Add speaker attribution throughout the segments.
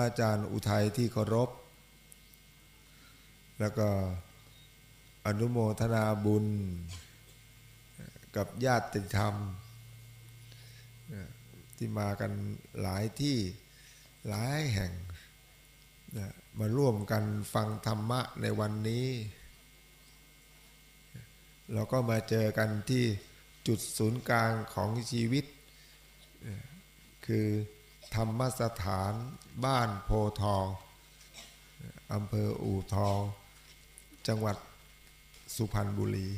Speaker 1: ระอาจารย์อุทัยที่เคารพ แล้วก็อนุโมทนาบุญ กับญาติธรรม ที่มากันหลายที่หลายแห่ง มาร่วมกันฟังธรรมะในวันนี้ เราก็มาเจอกันที่จุดศูนย์กลางของชีวิต คือ ธรรมสถานบ้านโพทองอำเภออู่ทอง จังหวัดสุพรรณบุรี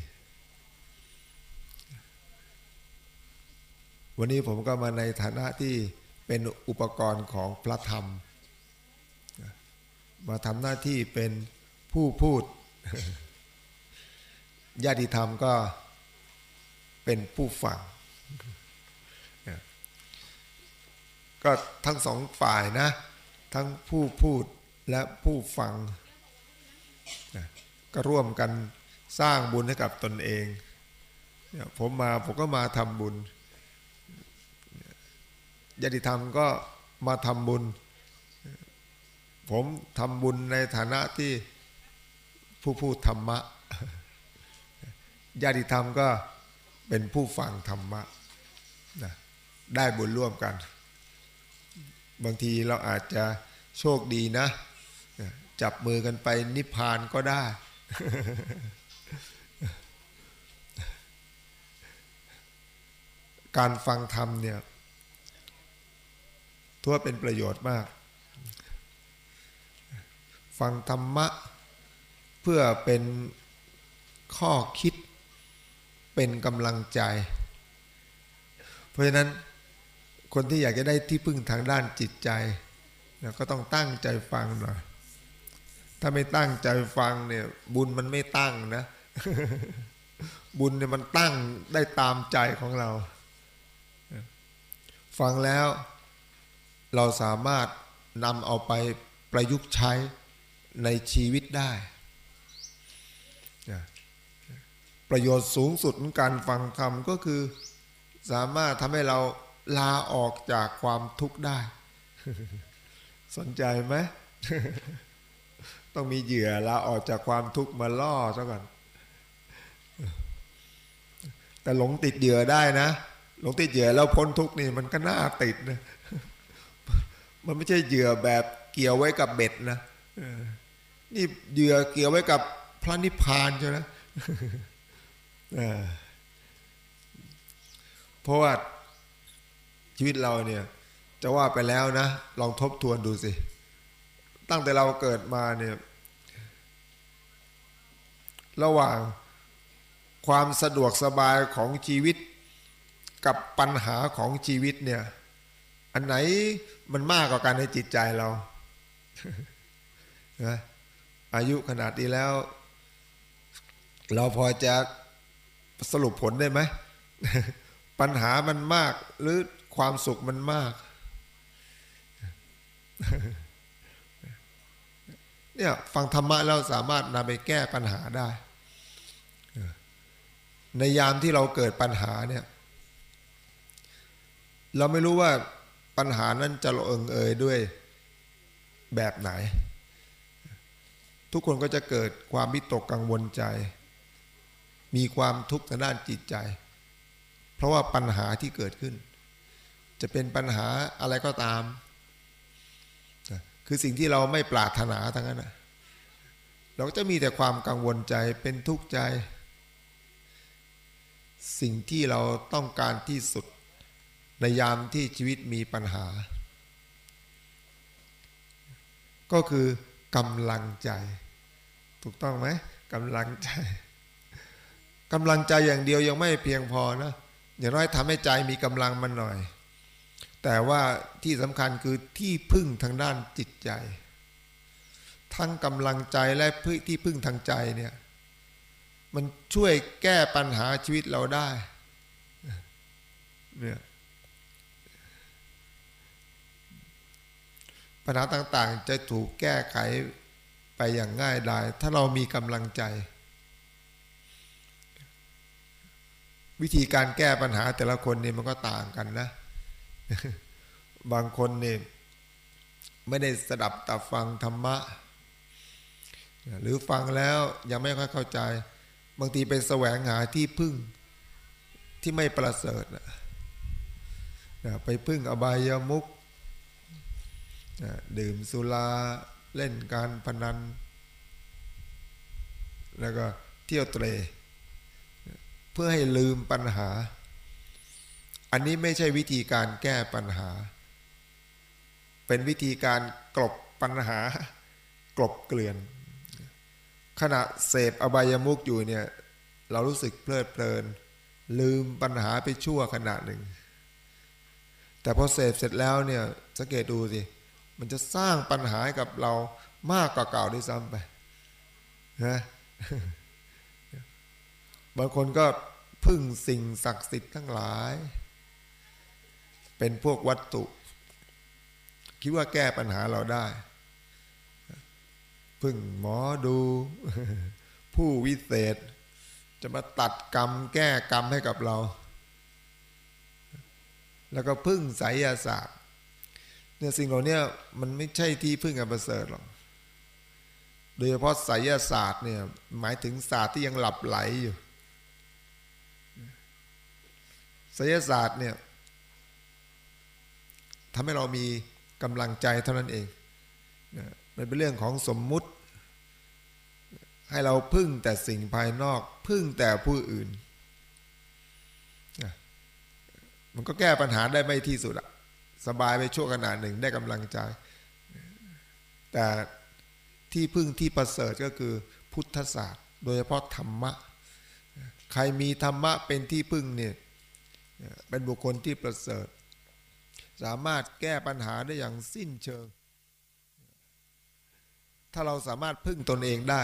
Speaker 1: วันนี้ผมก็มาในฐานะที่เป็นอุปกรณ์ของพระธรรม มาทำหน้าที่เป็นผู้พูด ญาติธรรมก็เป็นผู้ฟัง ก็ทั้งสองฝ่ายนะ ทั้งผู้พูดและผู้ฟังนะก็ร่วมกันสร้างบุญให้กับตนเองผมมาผมก็มาทำบุญญาติธรรมก็มาทำบุญ ผมทำบุญในฐานะที่ผู้พูดธรรมะญาติธรรมก็เป็นผู้ฟังธรรมะนะได้บุญร่วมกัน บางทีเราอาจจะโชคดีนะ จับมือกันไปนิพพานก็ได้ การฟังธรรมเนี่ยทั่วเป็นประโยชน์มาก ฟังธรรมะ เพื่อเป็นข้อคิดเป็นกำลังใจ เพราะฉะนั้น คนที่อยากจะได้ที่พึ่งทางด้านจิตใจก็ต้องตั้งใจฟังหน่อยถ้าไม่ตั้งใจฟังเนี่ย บุญมันไม่ตั้งนะ บุญเนี่ยมันตั้งได้ตามใจของเรา ฟังแล้ว เราสามารถนำเอาไปประยุกต์ใช้ในชีวิตได้ ประโยชน์สูงสุดของการฟังธรรมก็คือ สามารถทำให้เรา ลาออกจากความทุกข์ได้ สนใจไหมต้องมีเหยื่อลาออกจากความทุกข์มาล่อซะก่อนแต่หลงติดเหยื่อได้นะหลงติดเหยื่อแล้วพ้นทุกข์นี่มันก็น่าติดนะมันไม่ใช่เหยื่อแบบเกี่ยวไว้กับเบ็ดนะนี่เหยื่อเกี่ยวไว้กับพระนิพพานใช่ไหมเพราะว่า ชีวิตเราเนี่ย จะว่าไปแล้วนะ ลองทบทวนดูสิ ตั้งแต่เราเกิดมาเนี่ย ระหว่างความสะดวกสบายของชีวิตกับปัญหาของชีวิตเนี่ย อันไหนมันมากกว่ากันในจิตใจเรานะอายุขนาดนี้แล้ว เราพอจะสรุปผลได้ไหม ปัญหามันมากหรือ ความสุขมันมาก เนี่ยฟังธรรมะแล้วสามารถนำไปแก้ปัญหาได้ ในยามที่เราเกิดปัญหาเนี่ย เราไม่รู้ว่าปัญหานั้นจะลงเอยด้วยแบบไหน ทุกคนก็จะเกิดความวิตกกังวลใจ มีความทุกข์ทางด้านจิตใจ เพราะว่าปัญหาที่เกิดขึ้น จะเป็นปัญหาอะไรก็ตาม คือสิ่งที่เราไม่ปรารถนาทั้งนั้นเราก็จะมีแต่ความกังวลใจเป็นทุกข์ใจ สิ่งที่เราต้องการที่สุดในยามที่ชีวิตมีปัญหา ก็คือกำลังใจ ถูกต้องไหมกำลังใจกำลังใจอย่างเดียวยังไม่เพียงพอนะอย่างน้อยทำให้ใจมีกำลังมันหน่อย แต่ว่าที่สำคัญคือที่พึ่งทางด้านจิตใจ ทั้งกำลังใจและที่พึ่งทางใจเนี่ยมันช่วยแก้ปัญหาชีวิตเราได้เนี่ยปัญหาต่างๆ จะถูกแก้ไขไปอย่างง่ายดาย ถ้าเรามีกำลังใจ วิธีการแก้ปัญหาแต่ละคนเนี่ยมันก็ต่างกันนะ บางคนเนี่ยไม่ได้สดับตับฟังธรรมะ หรือฟังแล้วยังไม่ค่อยเข้าใจ บางทีเป็นแสวงหาที่พึ่งที่ไม่ประเสริฐไปพึ่งอบายามุกดื่มสุราเล่นการพนัน แล้วก็เที่ยวเตรเพื่อให้ลืมปัญหา อันนี้ไม่ใช่วิธีการแก้ปัญหา เป็นวิธีการกลบปัญหา กลบเกลื่อน ขณะเสพอบายามุกอยู่เนี่ย เรารู้สึกเพลิดเพลิน ลืมปัญหาไปชั่วขณะหนึ่ง แต่พอเสพเสร็จแล้วเนี่ยสังเกตดูสิ มันจะสร้างปัญหาให้กับเรามากกว่าเก่าด้วยซ้ำไปนะบางคนก็พึ่งสิ่งศักดิ์สิทธิ์ทั้งหลาย เป็นพวกวัตถุ คิดว่าแก้ปัญหาเราได้ พึ่งหมอดู ผู้วิเศษ จะมาตัดกรรมแก้กรรมให้กับเรา แล้วก็พึ่งไสยศาสตร์เนี่ยสิ่งเหล่านี้มันไม่ใช่ที่พึ่งอันประเสริฐหรอกโดยเฉพาะไสยศาสตร์เนี่ยหมายถึงศาสตร์ที่ยังหลับไหลอยู่ไสยศาสตร์เนี่ย ทำให้เรามีกำลังใจเท่านั้นเองมันเป็นเรื่องของสมมุติ ให้เราพึ่งแต่สิ่งภายนอก พึ่งแต่ผู้อื่นมันก็แก้ปัญหาได้ไม่ที่สุดอะสบายไปชั่วขณะหนึ่งได้กำลังใจ แต่ที่พึ่งที่ประเสริฐก็คือพุทธศาสตร์ โดยเฉพาะธรรมะ ใครมีธรรมะเป็นที่พึ่งเนี่ยเป็นบุคคลที่ประเสริฐ สามารถแก้ปัญหาได้อย่างสิ้นเชิง ถ้าเราสามารถพึ่งตนเองได้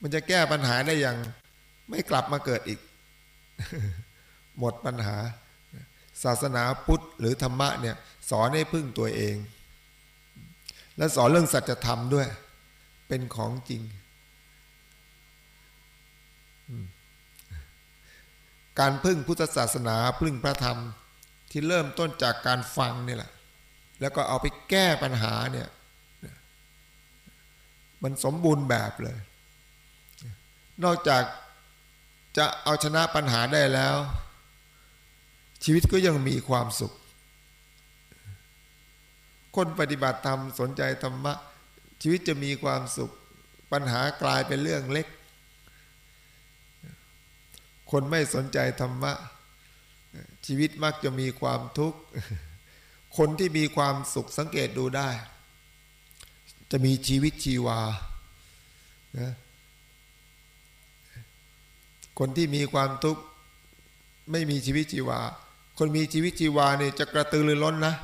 Speaker 1: มันจะแก้ปัญหาได้อย่างไม่กลับมาเกิดอีก หมดปัญหา ศาสนาพุทธหรือธรรมะเนี่ยสอนให้พึ่งตัวเอง และสอนเรื่องสัจธรรมด้วย เป็นของจริง การพึ่งพุทธศาสนาพึ่งพระธรรม ที่เริ่มต้นจากการฟังนี่แหละ แล้วก็เอาไปแก้ปัญหาเนี่ย มันสมบูรณ์แบบเลย นอกจากจะเอาชนะปัญหาได้แล้ว ชีวิตก็ยังมีความสุข คนปฏิบัติธรรมสนใจธรรมะ ชีวิตจะมีความสุข ปัญหากลายเป็นเรื่องเล็ก คนไม่สนใจธรรมะ ชีวิตมักจะมีความทุกข์ คนที่มีความสุขสังเกตดูได้ จะมีชีวิตชีวาคนที่มีความทุกข์ไม่มีชีวิตชีวา คนมีชีวิตชีวาเนี่ยจะกระตือรือร้นนะ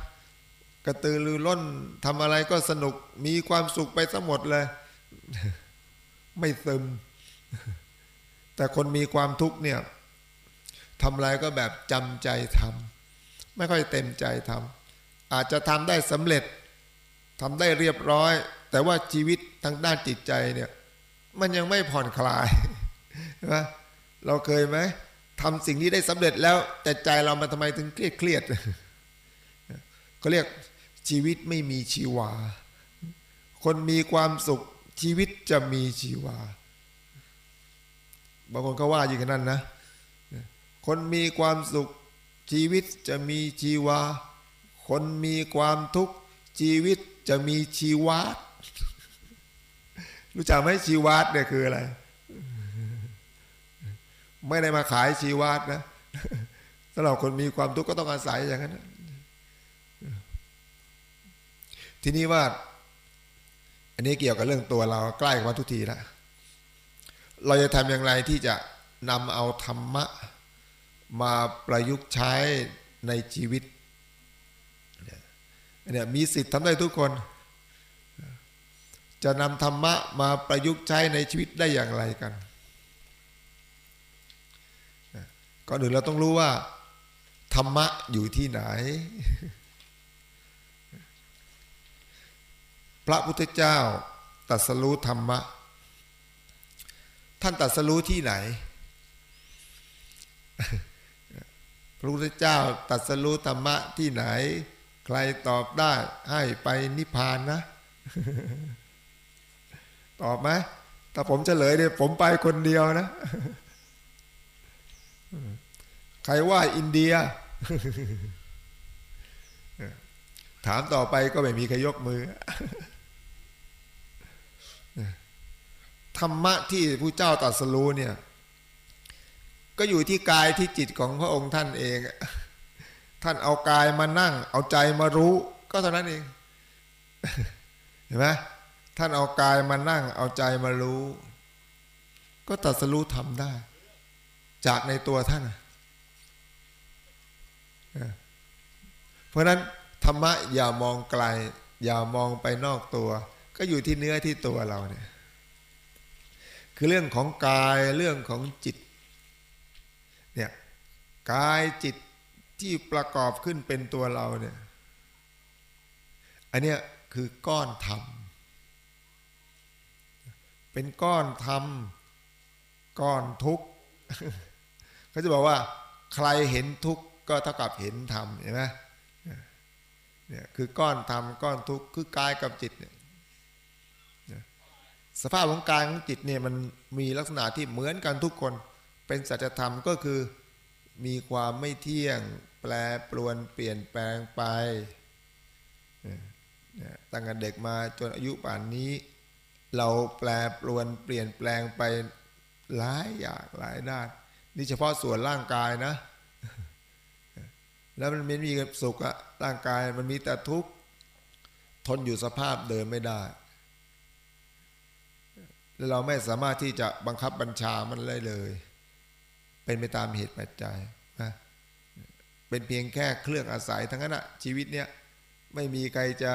Speaker 1: กระตือรือร้นทำอะไรก็สนุก มีความสุขไปทั้งหมดเลย ไม่ซึม แต่คนมีความทุกข์เนี่ย ทำอะไรก็แบบจำใจทำไม่ค่อยเต็มใจทำอาจจะทำได้สำเร็จทำได้เรียบร้อย แต่ว่าชีวิตทางด้านจิตใจเนี่ยมันยังไม่ผ่อนคลายใช่ไหมเราเคยไหมทำสิ่งนี้ได้สำเร็จแล้ว แต่ใจเรามันทำไมถึงเครียดเครียดก็เรียกชีวิตไม่มีชีวา คนมีความสุขชีวิตจะมีชีวา บางคนก็ว่าอย่างนั้นนะ คนมีความสุข ชีวิตจะมีชีวา คนมีความทุกข์ ชีวิตจะมีชีวารู้จักไหมชีวาเนี่ยคืออะไร ไม่ได้มาขายชีวัตนะสำหรับคนมีความทุกข์ก็ต้องอาศัยอย่างนั้นทีนี้ว่า อันนี้เกี่ยวกับเรื่องตัวเราใกล้กับทุกทีแล้วเราจะทำอย่างไรที่จะนำเอาธรรมะ มาประยุกต์ใช้ในชีวิตเนี่ยมีสิทธิ์ทำได้ทุกคน จะนำธรรมะมาประยุกต์ใช้ในชีวิตได้อย่างไรกันก่อนอื่นเราต้องรู้ว่า ธรรมะอยู่ที่ไหน พระพุทธเจ้าตัดสรู้ธรรมะ ท่านตัดสรู้ที่ไหน พระพุทธเจ้าตรัสรู้ธรรมะที่ไหน ใครตอบได้ให้ไปนิพพานนะ ตอบไหมถ้าผมเฉลยเนี่ยผมไปคนเดียวนะ ใครว่าอินเดีย ถามต่อไปก็ไม่มีใครยกมือธรรมะที่ผู้เจ้าตรัสรู้เนี่ย ก็อยู่ที่กายที่จิตของพระองค์ท่านเอง ท่านเอากายมานั่ง เอาใจมารู้ ก็เท่านั้นเอง เห็นไหมท่านเอากายมานั่ง เอาใจมารู้ ก็ตรัสรู้ทำได้ จากในตัวท่าน เพราะนั้นธรรมะอย่ามองไกล อย่ามองไปนอกตัว ก็อยู่ที่เนื้อที่ตัวเราเนี่ย คือเรื่องของกายเรื่องของจิต กายจิตที่ประกอบขึ้นเป็นตัวเราเนี่ย อันเนี้ยคือก้อนธรรม เป็นก้อนธรรม ก้อนทุกข์เขาจะบอกว่า ใครเห็นทุกข์ก็เท่ากับเห็นธรรมเห็นไหมเนี่ยคือก้อนธรรมก้อนทุกข์คือกายกับจิตเนี่ยสภาพของกายของจิตเนี่ยมันมีลักษณะที่เหมือนกันทุกคน เป็นสัจธรรมก็คือ มีความไม่เที่ยง แปรปรวนเปลี่ยนแปลงไป ตั้งแต่เด็กมาจนอายุป่านนี้ เราแปรปรวนเปลี่ยนแปลงไปหลายอย่างหลายด้าน นี่เฉพาะส่วนร่างกายนะ แล้วมันไม่มีสุขอะร่างกายมันมีแต่ทุกข์ทนอยู่สภาพเดินไม่ได้แล้วเราไม่สามารถที่จะบังคับบัญชามันได้เลย เป็นไปตามเหตุปัจจัยนะเป็นเพียงแค่เครื่องอาศัยทั้งนั้นอะชีวิตเนี้ยไม่มีใครจะ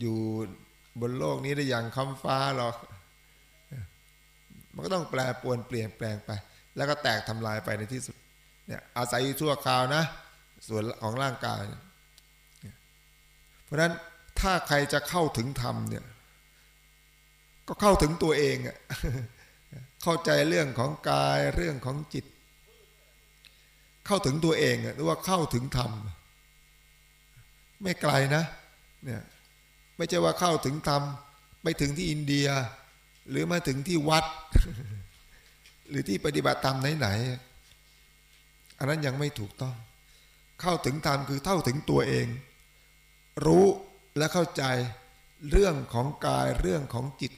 Speaker 1: อยู่บนโลกนี้ได้อย่างคำฟ้าหรอก มันก็ต้องแปรปวนเปลี่ยนแปลงไป แล้วก็แตกทำลายไปในที่สุดเนี่ยอาศัยอยู่ชั่วคราวนะ ส่วนของร่างกาย เพราะฉะนั้นถ้าใครจะเข้าถึงธรรมเนี่ย ก็เข้าถึงตัวเองอะเข้าใจเรื่องของกายเรื่องของจิต เข้าถึงตัวเองหรือว่าเข้าถึงธรรม ไม่ไกลนะเนี่ยไม่ใช่ว่าเข้าถึงธรรมไปถึงที่อินเดีย หรือมาถึงที่วัด หรือที่ปฏิบัติธรรมไหนๆอันนั้นยังไม่ถูกต้อง เข้าถึงธรรมคือเข้าถึงตัวเอง รู้และเข้าใจเรื่องของกายเรื่องของจิต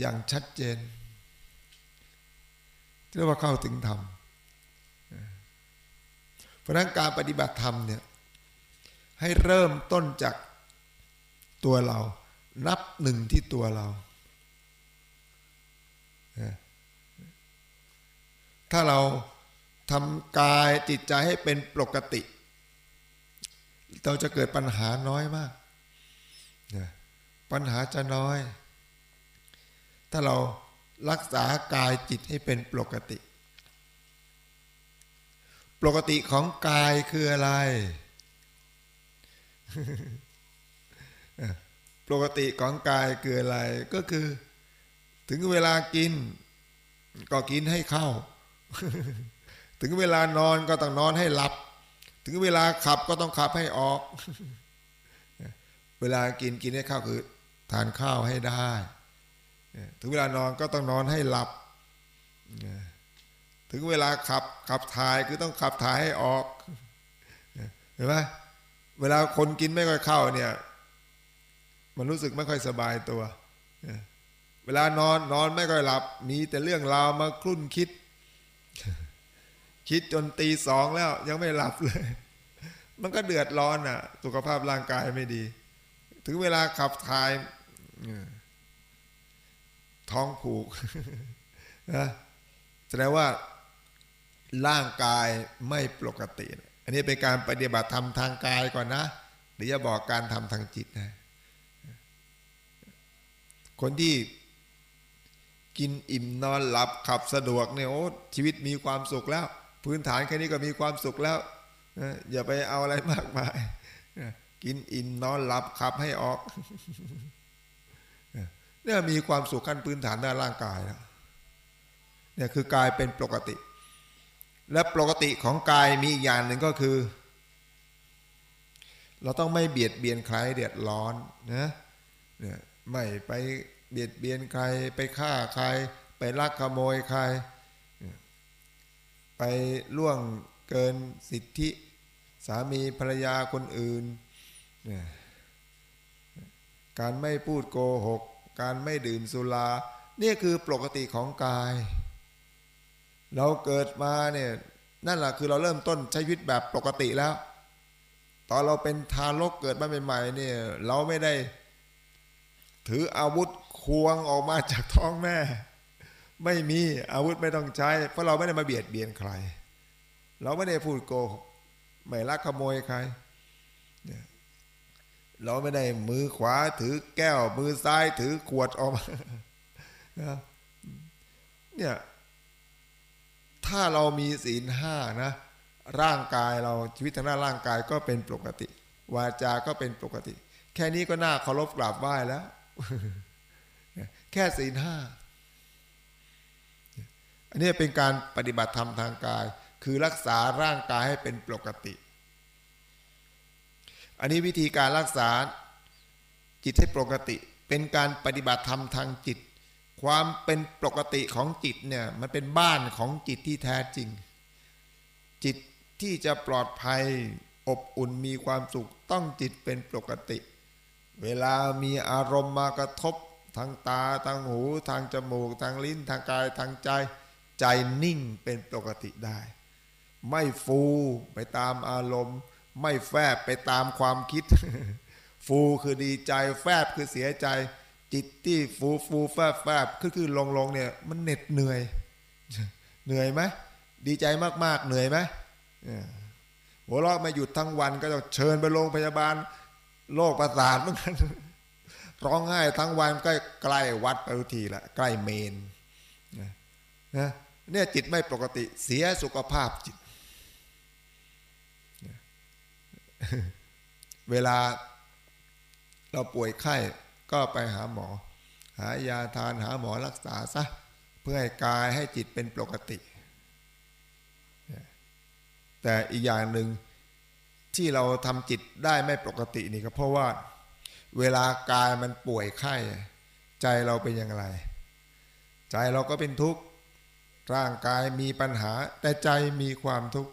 Speaker 1: อย่างชัดเจนเรียกว่าเข้าถึงธรรม เพราะนั้นการปฏิบัติธรรมเนี่ยให้เริ่มต้นจากตัวเรา นับหนึ่งที่ตัวเรา ถ้าเราทำกายจิตใจให้เป็นปกติ เราจะเกิดปัญหาน้อยมาก ปัญหาจะน้อย ถ้าเรารักษากายจิตให้เป็นปกติ ปกติของกายคืออะไร ปกติของกายคืออะไร ก็คือ ถึงเวลากิน ก็กินให้เข้า ถึงเวลานอนก็ต้องนอนให้หลับ ถึงเวลาขับก็ต้องขับให้ออก เวลากินกินให้เข้าคือ ทานข้าวให้ได้ ถึงเวลานอนก็ต้องนอนให้หลับ ถึงเวลาขับขับถ่ายคือต้องขับถ่ายให้ออกเห็นไหมเวลาคนกินไม่ค่อยเข้าเนี่ย มันรู้สึกไม่ค่อยสบายตัว เวลานอนนอนไม่ค่อยหลับ มีแต่เรื่องราวมาคลุ่นคิด คิดจนตีสองแล้ว ยังไม่หลับเลย มันก็เดือดร้อนอะ สุขภาพร่างกายไม่ดี ถึงเวลาขับถ่ายท้องผูกนะแสดงว่า ร่างกายไม่ปกติ อันนี้เป็นการปฏิบัติธรรมทางกายก่อนนะเดี๋ยวจะบอกการทำทางจิตนะคนที่กินอิ่มนอนหลับขับสะดวกเนี่ยโอ้ชีวิตมีความสุขแล้ว พื้นฐานแค่นี้ก็มีความสุขแล้วอย่าไปเอาอะไรมากมายกินอิ่มนอนหลับขับให้ออกเนี่ยมีความสุขขั้นพื้นฐานด้านร่างกายแล้วเนี่ยคือกายเป็นปกติ และปกติของกายมีอีกอย่างหนึ่งก็คือ เราต้องไม่เบียดเบียนใครเดือดร้อนนะเนี่ยไม่ไปเบียดเบียนใครไปฆ่าใคร ไปลักขโมยใคร ไปล่วงเกินสิทธิสามีภรรยาคนอื่น การไม่พูดโกหก การไม่ดื่มสุรา นี่คือปกติของกาย เราเกิดมาเนี่ยนั่นแหละคือเราเริ่มต้นใช้ชีวิตแบบปกติแล้ว ตอนเราเป็นทารกเกิดมาใหม่ๆเนี่ยเราไม่ได้ ถืออาวุธควงออกมาจากท้องแม่ ไม่มีอาวุธไม่ต้องใช้ เพราะเราไม่ได้มาเบียดเบียนใคร เราไม่ได้พูดโกหกไม่ลักขโมยใคร เราไม่ได้มือขวาถือแก้ว มือซ้ายถือขวดออกมาเนี่ย ถ้าเรามีศีลห้านะ ร่างกายเราชีวิตทางด้านร่างกายก็เป็นปกติ วาจาก็เป็นปกติ แค่นี้ก็น่าเคารพกราบไหว้แล้ว แค่ศีลห้าอันนี้เป็นการปฏิบัติธรรมทางกาย คือรักษาร่างกายให้เป็นปกติ อันนี้วิธีการรักษาจิตให้ปกติ เป็นการปฏิบัติธรรมทางจิต ความเป็นปกติของจิตเนี่ยมันเป็นบ้านของจิตที่แท้จริง จิตที่จะปลอดภัยอบอุ่นมีความสุขต้องจิตเป็นปกติ เวลามีอารมณ์มากระทบ ทางตาทางหูทางจมูก ทางลิ้น ทางกายทางใจ ใจนิ่งเป็นปกติได้ ไม่ฟูไปตามอารมณ์ ไม่แฟบไปตามความคิด ฟูคือดีใจแฟบคือเสียใจ จิตที่ฟูฟูแฟบแฟบคือคือลงลงเนี่ย มันเหน็ดเหนื่อย เหนื่อยไหมดีใจมากๆ เหนื่อยไหมหัวเราะไม่หยุดทั้งวันก็จะเชิญไปโรงพยาบาลโรคประสาทเหมือนกันร้องไห้ทั้งวันใก็ใกล้วัดไปทุกทีละใกล้เมนนะเนี่ยจิตไม่ปกติเสียสุขภาพจิต เวลาเราป่วยไข้ ก็ไปหาหมอ หายาทานหาหมอรักษาซะเพื่อให้กายให้จิตเป็นปกติ แต่อีกอย่างหนึ่งที่เราทำจิตได้ไม่ปกตินี่ก็เพราะว่าเวลากายมันป่วยไข้ ใจเราเป็นอย่างไร ใจเราก็เป็นทุกข์ร่างกายมีปัญหา แต่ใจมีความทุกข์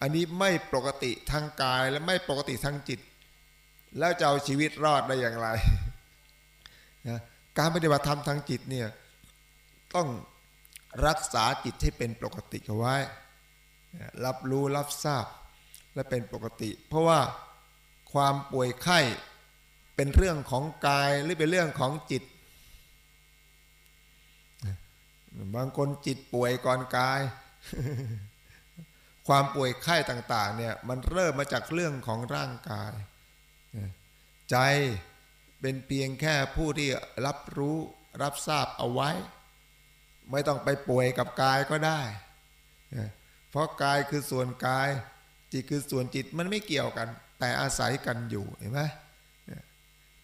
Speaker 1: อันนี้ไม่ปกติทางกายและไม่ปกติทางจิต แล้วจะเอาชีวิตรอดได้อย่างไร นะการปฏิบัติธรรมทางจิตเนี่ยต้องรักษาจิตให้เป็นปกติเอาไว้ รับรู้รับทราบและเป็นปกติ เพราะว่าความป่วยไข้เป็นเรื่องของกายหรือเป็นเรื่องของจิต บางคนจิตป่วยก่อนกาย ความป่วยไข้ต่าง ๆ เนี่ยมันเริ่มมาจากเรื่องของร่างกาย ใจ เป็นเพียงแค่ผู้ที่รับรู้รับทราบเอาไว้ ไม่ต้องไปป่วยกับกายก็ได้ เพราะกายคือส่วนกาย จิตคือส่วนจิตมันไม่เกี่ยวกัน แต่อาศัยกันอยู่เห็นไหม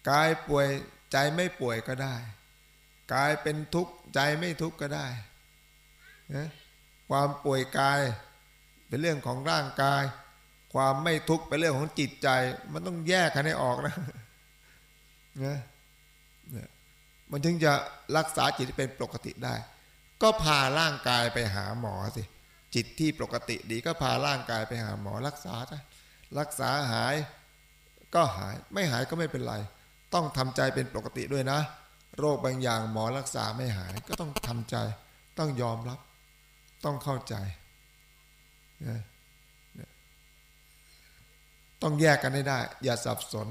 Speaker 1: กายป่วยใจไม่ป่วยก็ได้กายเป็นทุกข์ใจไม่ทุกข์ก็ได้นะความป่วยกายเป็นเรื่องของร่างกาย ความไม่ทุกข์เป็นเรื่องของจิตใจ มันต้องแยกกันให้ออกนะ นะมันถึงจะรักษาจิตที่เป็นปกติได้ ก็พาร่างกายไปหาหมอสิ จิตที่ปกติดีก็พาร่างกายไปหาหมอรักษา้รักษาหายก็หายไม่หายก็ไม่เป็นไร ต้องทำใจเป็นปกติด้วยนะ โรคบางอย่างหมอรักษาไม่หายก็ต้องทำใจ ต้องยอมรับ ต้องเข้าใจต้องแยกกันให้ได้ อย่าสับสน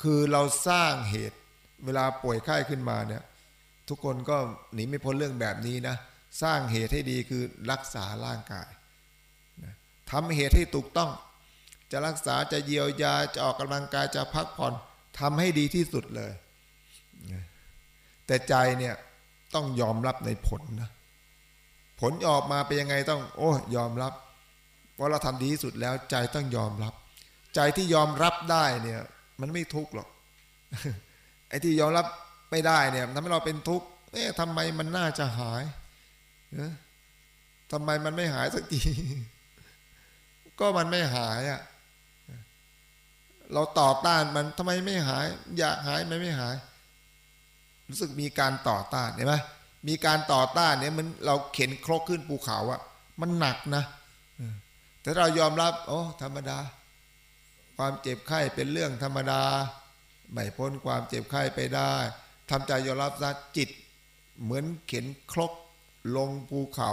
Speaker 1: คือเราสร้างเหตุเวลาป่วยไข้ขึ้นมาเนี่ยทุกคนก็หนีไม่พ้นเรื่องแบบนี้นะสร้างเหตุให้ดีคือรักษาร่างกายทำเหตุให้ถูกต้อง จะรักษาจะเยียวยาจะออกกำลังกายจะพักผ่อนทำให้ดีที่สุดเลยแต่ใจเนี่ยต้องยอมรับในผลนะผลออกมาเป็นยังไงต้อง โอ้ยอมรับเพราะเราทำดีที่สุดแล้วใจต้องยอมรับ ใจที่ยอมรับได้เนี่ย มันไม่ทุกข์หรอก ไอ้ที่ยอมรับไม่ได้เนี่ยทำให้เราเป็นทุกข์เอ๊ะทำไมมันน่าจะหายทำไมมันไม่หายสักที ก็มันไม่หายอะ่ะ เราต่อต้านมันทำไมไม่หาย อยากหายมันไม่หาย รู้สึกมีการต่อต้านเห็นไหมมีการต่อต้านเนี่ยมันเราเข็นครกขึ้นภูเขาอะมันหนักนะแต่เรายอมรับ โอ้ธรรมดา ความเจ็บไข้เป็นเรื่องธรรมดา ไม่พ้นความเจ็บไข้ไปได้ทำใจยอมรับซะจิต เหมือนเข็นครกลงภูเขา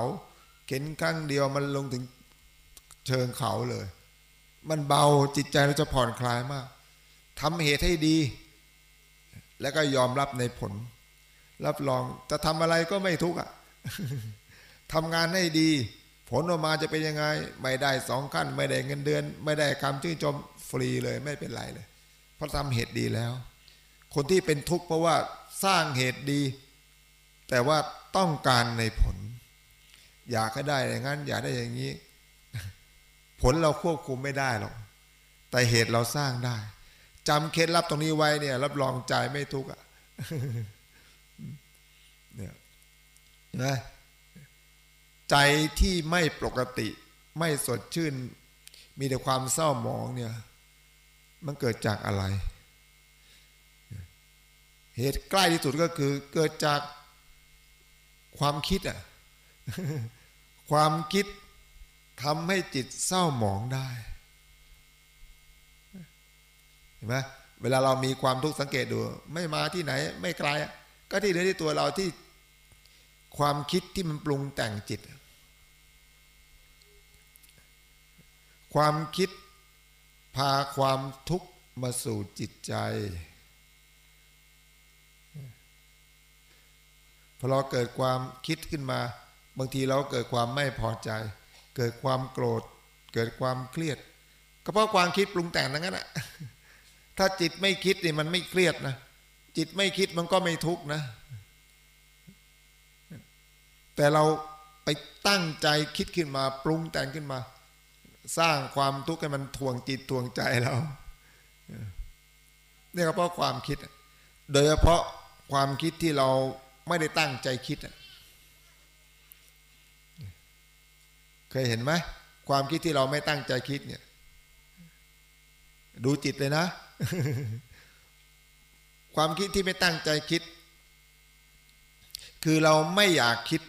Speaker 1: เข็นครั้งเดียวมันลงถึงเชิงเขาเลย มันเบาจิตใจเราจะผ่อนคลายมากทำเหตุให้ดี แล้วก็ยอมรับในผล รับรองจะทำอะไรก็ไม่ทุกข์อะทำงานให้ดี ผลออกมาจะเป็นยังไง ไม่ได้สองขั้น ไม่ได้เงินเดือน ไม่ได้คำชื่นชม ฟรีเลยไม่เป็นไรเลย เพราะทำเหตุดีแล้ว คนที่เป็นทุกข์เพราะว่าสร้างเหตุดี แต่ว่าต้องการในผล อยากให้ได้อย่างนั้น อยากได้อย่างนี้ ผลเราควบคุมไม่ได้หรอกแต่เหตุเราสร้างได้จำเคล็ดลับตรงนี้ไว้เนี่ย รับรองใจไม่ทุกข์อะเนี่ยนะใจที่ไม่ปกติ ไม่สดชื่น มีแต่ความเศร้าหมองเนี่ย มันเกิดจากอะไร เหตุใกล้ที่สุดก็คือเกิดจากความคิดอะ ความคิดทำให้จิตเศร้าหมองได้ เห็นไหมเวลาเรามีความทุกข์สังเกตดู ไม่มาที่ไหน ไม่ไกลก็ที่เหนือที่ตัวเราที่ความคิดที่มันปรุงแต่งจิต ความคิด พาความทุกข์มาสู่จิตใจ พอเราเกิดความคิดขึ้นมา บางทีเราเกิดความไม่พอใจ เกิดความโกรธ เกิดความเครียด ก็เพราะความคิดปรุงแต่งนั้นแหละถ้าจิตไม่คิดนี่มันไม่เครียดนะ จิตไม่คิดมันก็ไม่ทุกข์นะ แต่เราไปตั้งใจคิดขึ้นมา ปรุงแต่งขึ้นมา สร้างความทุกข์ให้มันทวงจิตทวงใจเราเนี่ยก็เพราะความคิด โดยเฉพาะความคิดที่เราไม่ได้ตั้งใจคิดเคยเห็นไหมความคิดที่เราไม่ตั้งใจคิดเนี่ย ดูจิตเลยนะ ความคิดที่ไม่ตั้งใจคิด คือเราไม่อยากคิด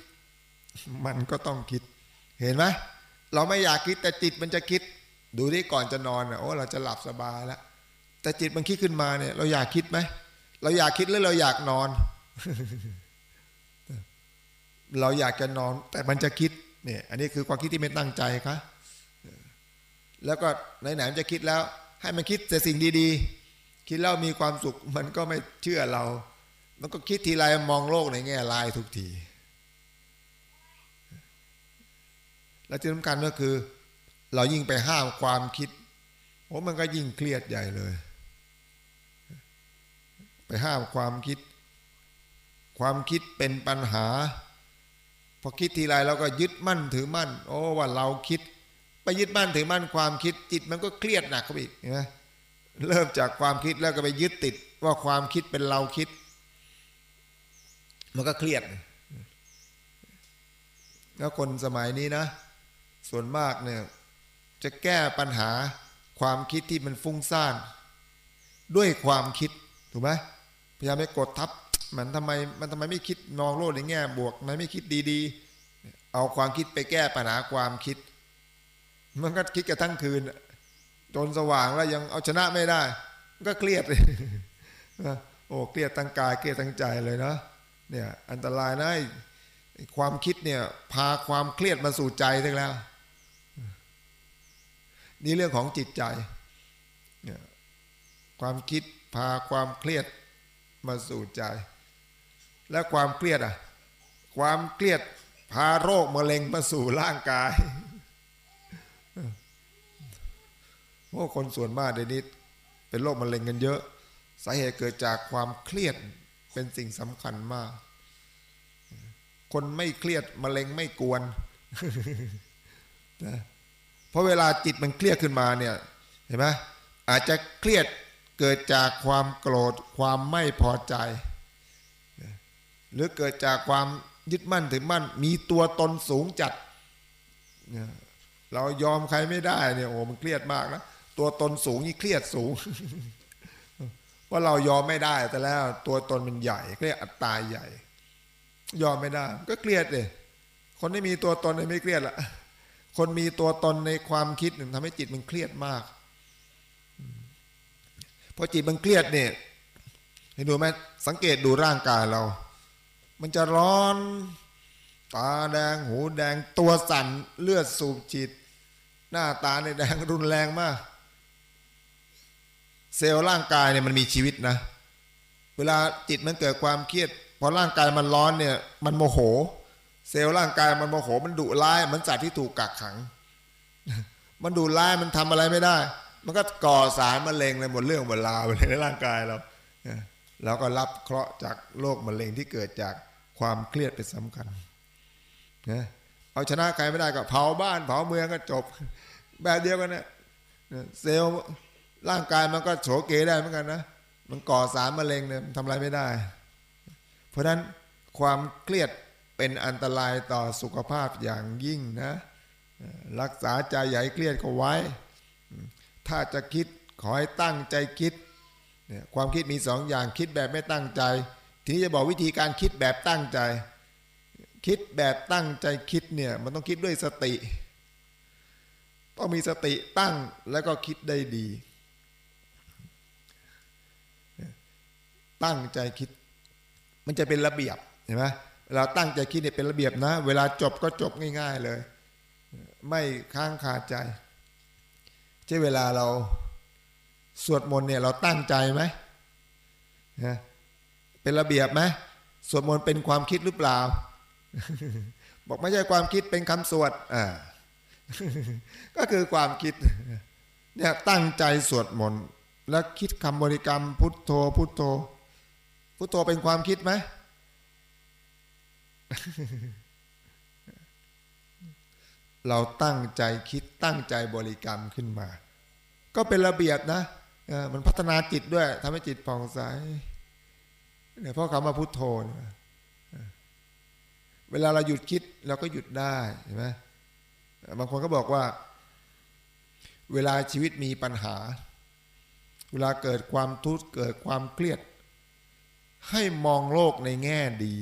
Speaker 1: มันก็ต้องคิด เห็นไหม เราไม่อยากคิดแต่จิตมันจะคิด ดูที่ก่อนจะนอนโอ้เราจะหลับสบายแล้วแต่จิตมันคิดขึ้นมาเนี่ย เราอยากคิดไหมเราอยากคิดหรือเราอยากนอน เราอยากจะนอน แต่มันจะคิดเนี่ย อันนี้คือความคิดที่ไม่ตั้งใจครับแล้วก็ไหนๆจะคิดแล้ว ให้มันคิดแต่สิ่งดีๆ คิดแล้วมีความสุข มันก็ไม่เชื่อเรา มันก็คิดทีไรมองโลกในแง่ลายทุกที และที่สำคัญก็คือ เรายิ่งไปห้ามความคิดโอ้มันก็ยิ่งเครียดใหญ่เลย ไปห้ามความคิด ความคิดเป็นปัญหาพอคิดทีไรเราก็ยึดมั่นถือมั่น โอ้ว่าเราคิด ไปยึดมั่นถือมั่นความคิดจิตมันก็เครียดหนักเข้าไปอีกนะเริ่มจากความคิดแล้วก็ไปยึดติดว่าความคิดเป็นเราคิด มันก็เครียดแล้วคนสมัยนี้นะ ส่วนมากเนี่ยจะแก้ปัญหาความคิดที่มันฟุ้งซ่าน ด้วยความคิดถูกไหมพยายามไม่กดทับมันทำไมมันทำไมไม่คิดมองโลกในแง่บวกทำไมไม่คิดดีๆ เอาความคิดไปแก้ปัญหาความคิด มันก็คิดกันทั้งคืนจนสว่างแล้วยังเอาชนะไม่ได้ก็เครียดเลยโอ้เครียดทั้งกายเครียดทั้งใจเลยนะเนี่ยอันตรายนะความคิดเนี่ยพาความเครียดมาสู่ใจได้แล้ว นี่เรื่องของจิตใจ ความคิดพาความเครียดมาสู่ใจ และความเครียดอะ ความเครียดพาโรคมะเร็งมาสู่ร่างกายโอ้คนส่วนมากเดี๋ยวนี้เป็นโรคมะเร็งกันเยอะ สาเหตุเกิดจากความเครียดเป็นสิ่งสำคัญมาก คนไม่เครียดมะเร็งไม่กวนนะ เพราะเวลาจิตมันเครียดขึ้นมาเนี่ยเห็นไหมอาจจะเครียดเกิดจากความโกรธความไม่พอใจ หรือเกิดจากความยึดมั่นถือมั่น มีตัวตนสูงจัด เรายอมใครไม่ได้เนี่ยโอ้มันเครียดมากนะตัวตนสูงนี่เครียดสูงว่าเรายอมไม่ได้แต่แล้วตัวตนมันใหญ่เครียดอัตตาใหญ่ ยอมไม่ได้ ก็เครียดเลยคนที่มีตัวตนไม่เครียดละ คนมีตัวตนในความคิดหนึ่งทำให้จิตมันเครียดมากพอจิตมันเครียดเนี่ยเห็นดูไหมสังเกตดูร่างกายเรา มันจะร้อน ตาแดงหูแดงตัวสั่นเลือดสูบจิต หน้าตาในแดงรุนแรงมาก เซลล์ร่างกายเนี่ยมันมีชีวิตนะ เวลาจิตมันเกิดความเครียดพอร่างกายมันร้อนเนี่ย มันโมโห เซลล์ร่างกายมันโมโหมันดุร้ายมือนสัตว์ที่ถูกกักขัง มันดุร้ายมันทำอะไรไม่ได้ มันก็ก่อสารมะเร็งในหมดเรื่องหมดราวในร่างกายเราเราก็รับเคราะห์จากโรคมะเร็งที่เกิดจากความเครียดเป็นสำคัญนะเอาชนะใครไม่ได้ก็เผาบ้านเผาเมืองก็จบ แบบเดียวกันนะเซลล์ร่างกายมันก็โฉเกได้เหมือนกันนะมันก่อสารมะเร็งเนี่ยทำอะไรไม่ได้ เพราะฉะนั้นความเครียด เป็นอันตรายต่อสุขภาพอย่างยิ่งนะ รักษาใจใหญ่เครียดก็ไว้ ถ้าจะคิดขอให้ตั้งใจคิดเนี่ยความคิดมีสองอย่างคิดแบบไม่ตั้งใจ ทีนี้จะบอกวิธีการคิดแบบตั้งใจ คิดแบบตั้งใจคิดเนี่ยมันต้องคิดด้วยสติ ต้องมีสติตั้งแล้วก็คิดได้ดี ตั้งใจคิด มันจะเป็นระเบียบเห็นไหม เราตั้งใจคิดเนี่ยเป็นระเบียบนะ เวลาจบก็จบง่าย ๆเลย ไม่ค้างคาใจใช่เวลาเราสวดมนต์เนี่ยเราตั้งใจไหมนะเป็นระเบียบไหมสวดมนต์เป็นความคิดหรือเปล่า บอกไม่ใช่ความคิดเป็นคำสวดอ่าก็คือความคิดเนี่ยตั้งใจสวดมนต์แล้วคิดคำบริกรรมพุทโธพุทโธ พุทโธเป็นความคิดไหม เราตั้งใจคิดตั้งใจบริกรรมขึ้นมา ก็เป็นระเบียบนะมันพัฒนาจิตด้วยทำให้จิตผ่องใสเนี่ยเพราะคำว่าพุทโธเนี่ยเวลาเราหยุดคิดเราก็หยุดได้เห็นไหมบางคนก็บอกว่า เวลาชีวิตมีปัญหา เวลาเกิดความทุกข์เกิดความเครียด ให้มองโลกในแง่ดี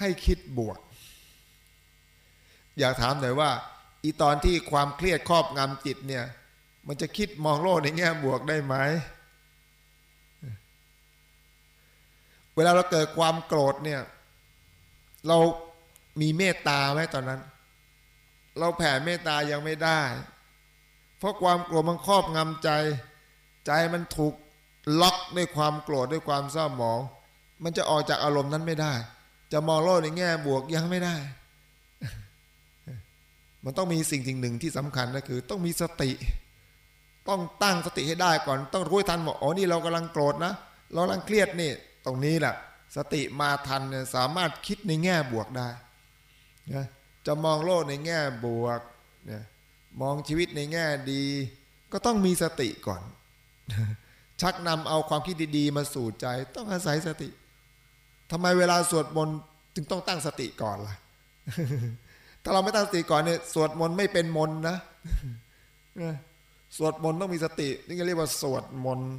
Speaker 1: ให้คิดบวก อยากถามหน่อยว่า อีตอนที่ความเครียดครอบงำจิตเนี่ย มันจะคิดมองโลกในแง่บวกได้ไหมเวลาเราเกิดความโกรธเนี่ย เรามีเมตตาไหมตอนนั้น เราแผ่เมตตายังไม่ได้ เพราะความโกรธมันครอบงำใจ ใจมันถูกล็อกด้วยความโกรธด้วยความเศร้าหมอง มันจะออกจากอารมณ์นั้นไม่ได้ จะมองโลกในแง่บวกยังไม่ได้ มันต้องมีสิ่งสิ่งหนึ่งที่สำคัญก็คือ ต้องมีสติ ต้องตั้งสติให้ได้ก่อน ต้องรู้ทันว่าอ๋อนี่เรากำลังโกรธนะเรากำลังเครียดนี่ ตรงนี้แหละสติมาทันเนี่ยสามารถคิดในแง่บวกได้นะจะมองโลกในแง่บวกเนี่ยมองชีวิตในแง่ดี ก็ต้องมีสติก่อน ชักนำเอาความคิดดี ๆ มาสู่ใจ ต้องอาศัยสติ ทำไมเวลาสวดมนต์จึงต้องตั้งสติก่อนล่ะ ถ้าเราไม่ตั้งสติก่อนเนี่ยสวดมนต์ไม่เป็นมนต์นะสวดมนต์ต้องมีสติ นี่ก็เรียกว่าสวดมนต์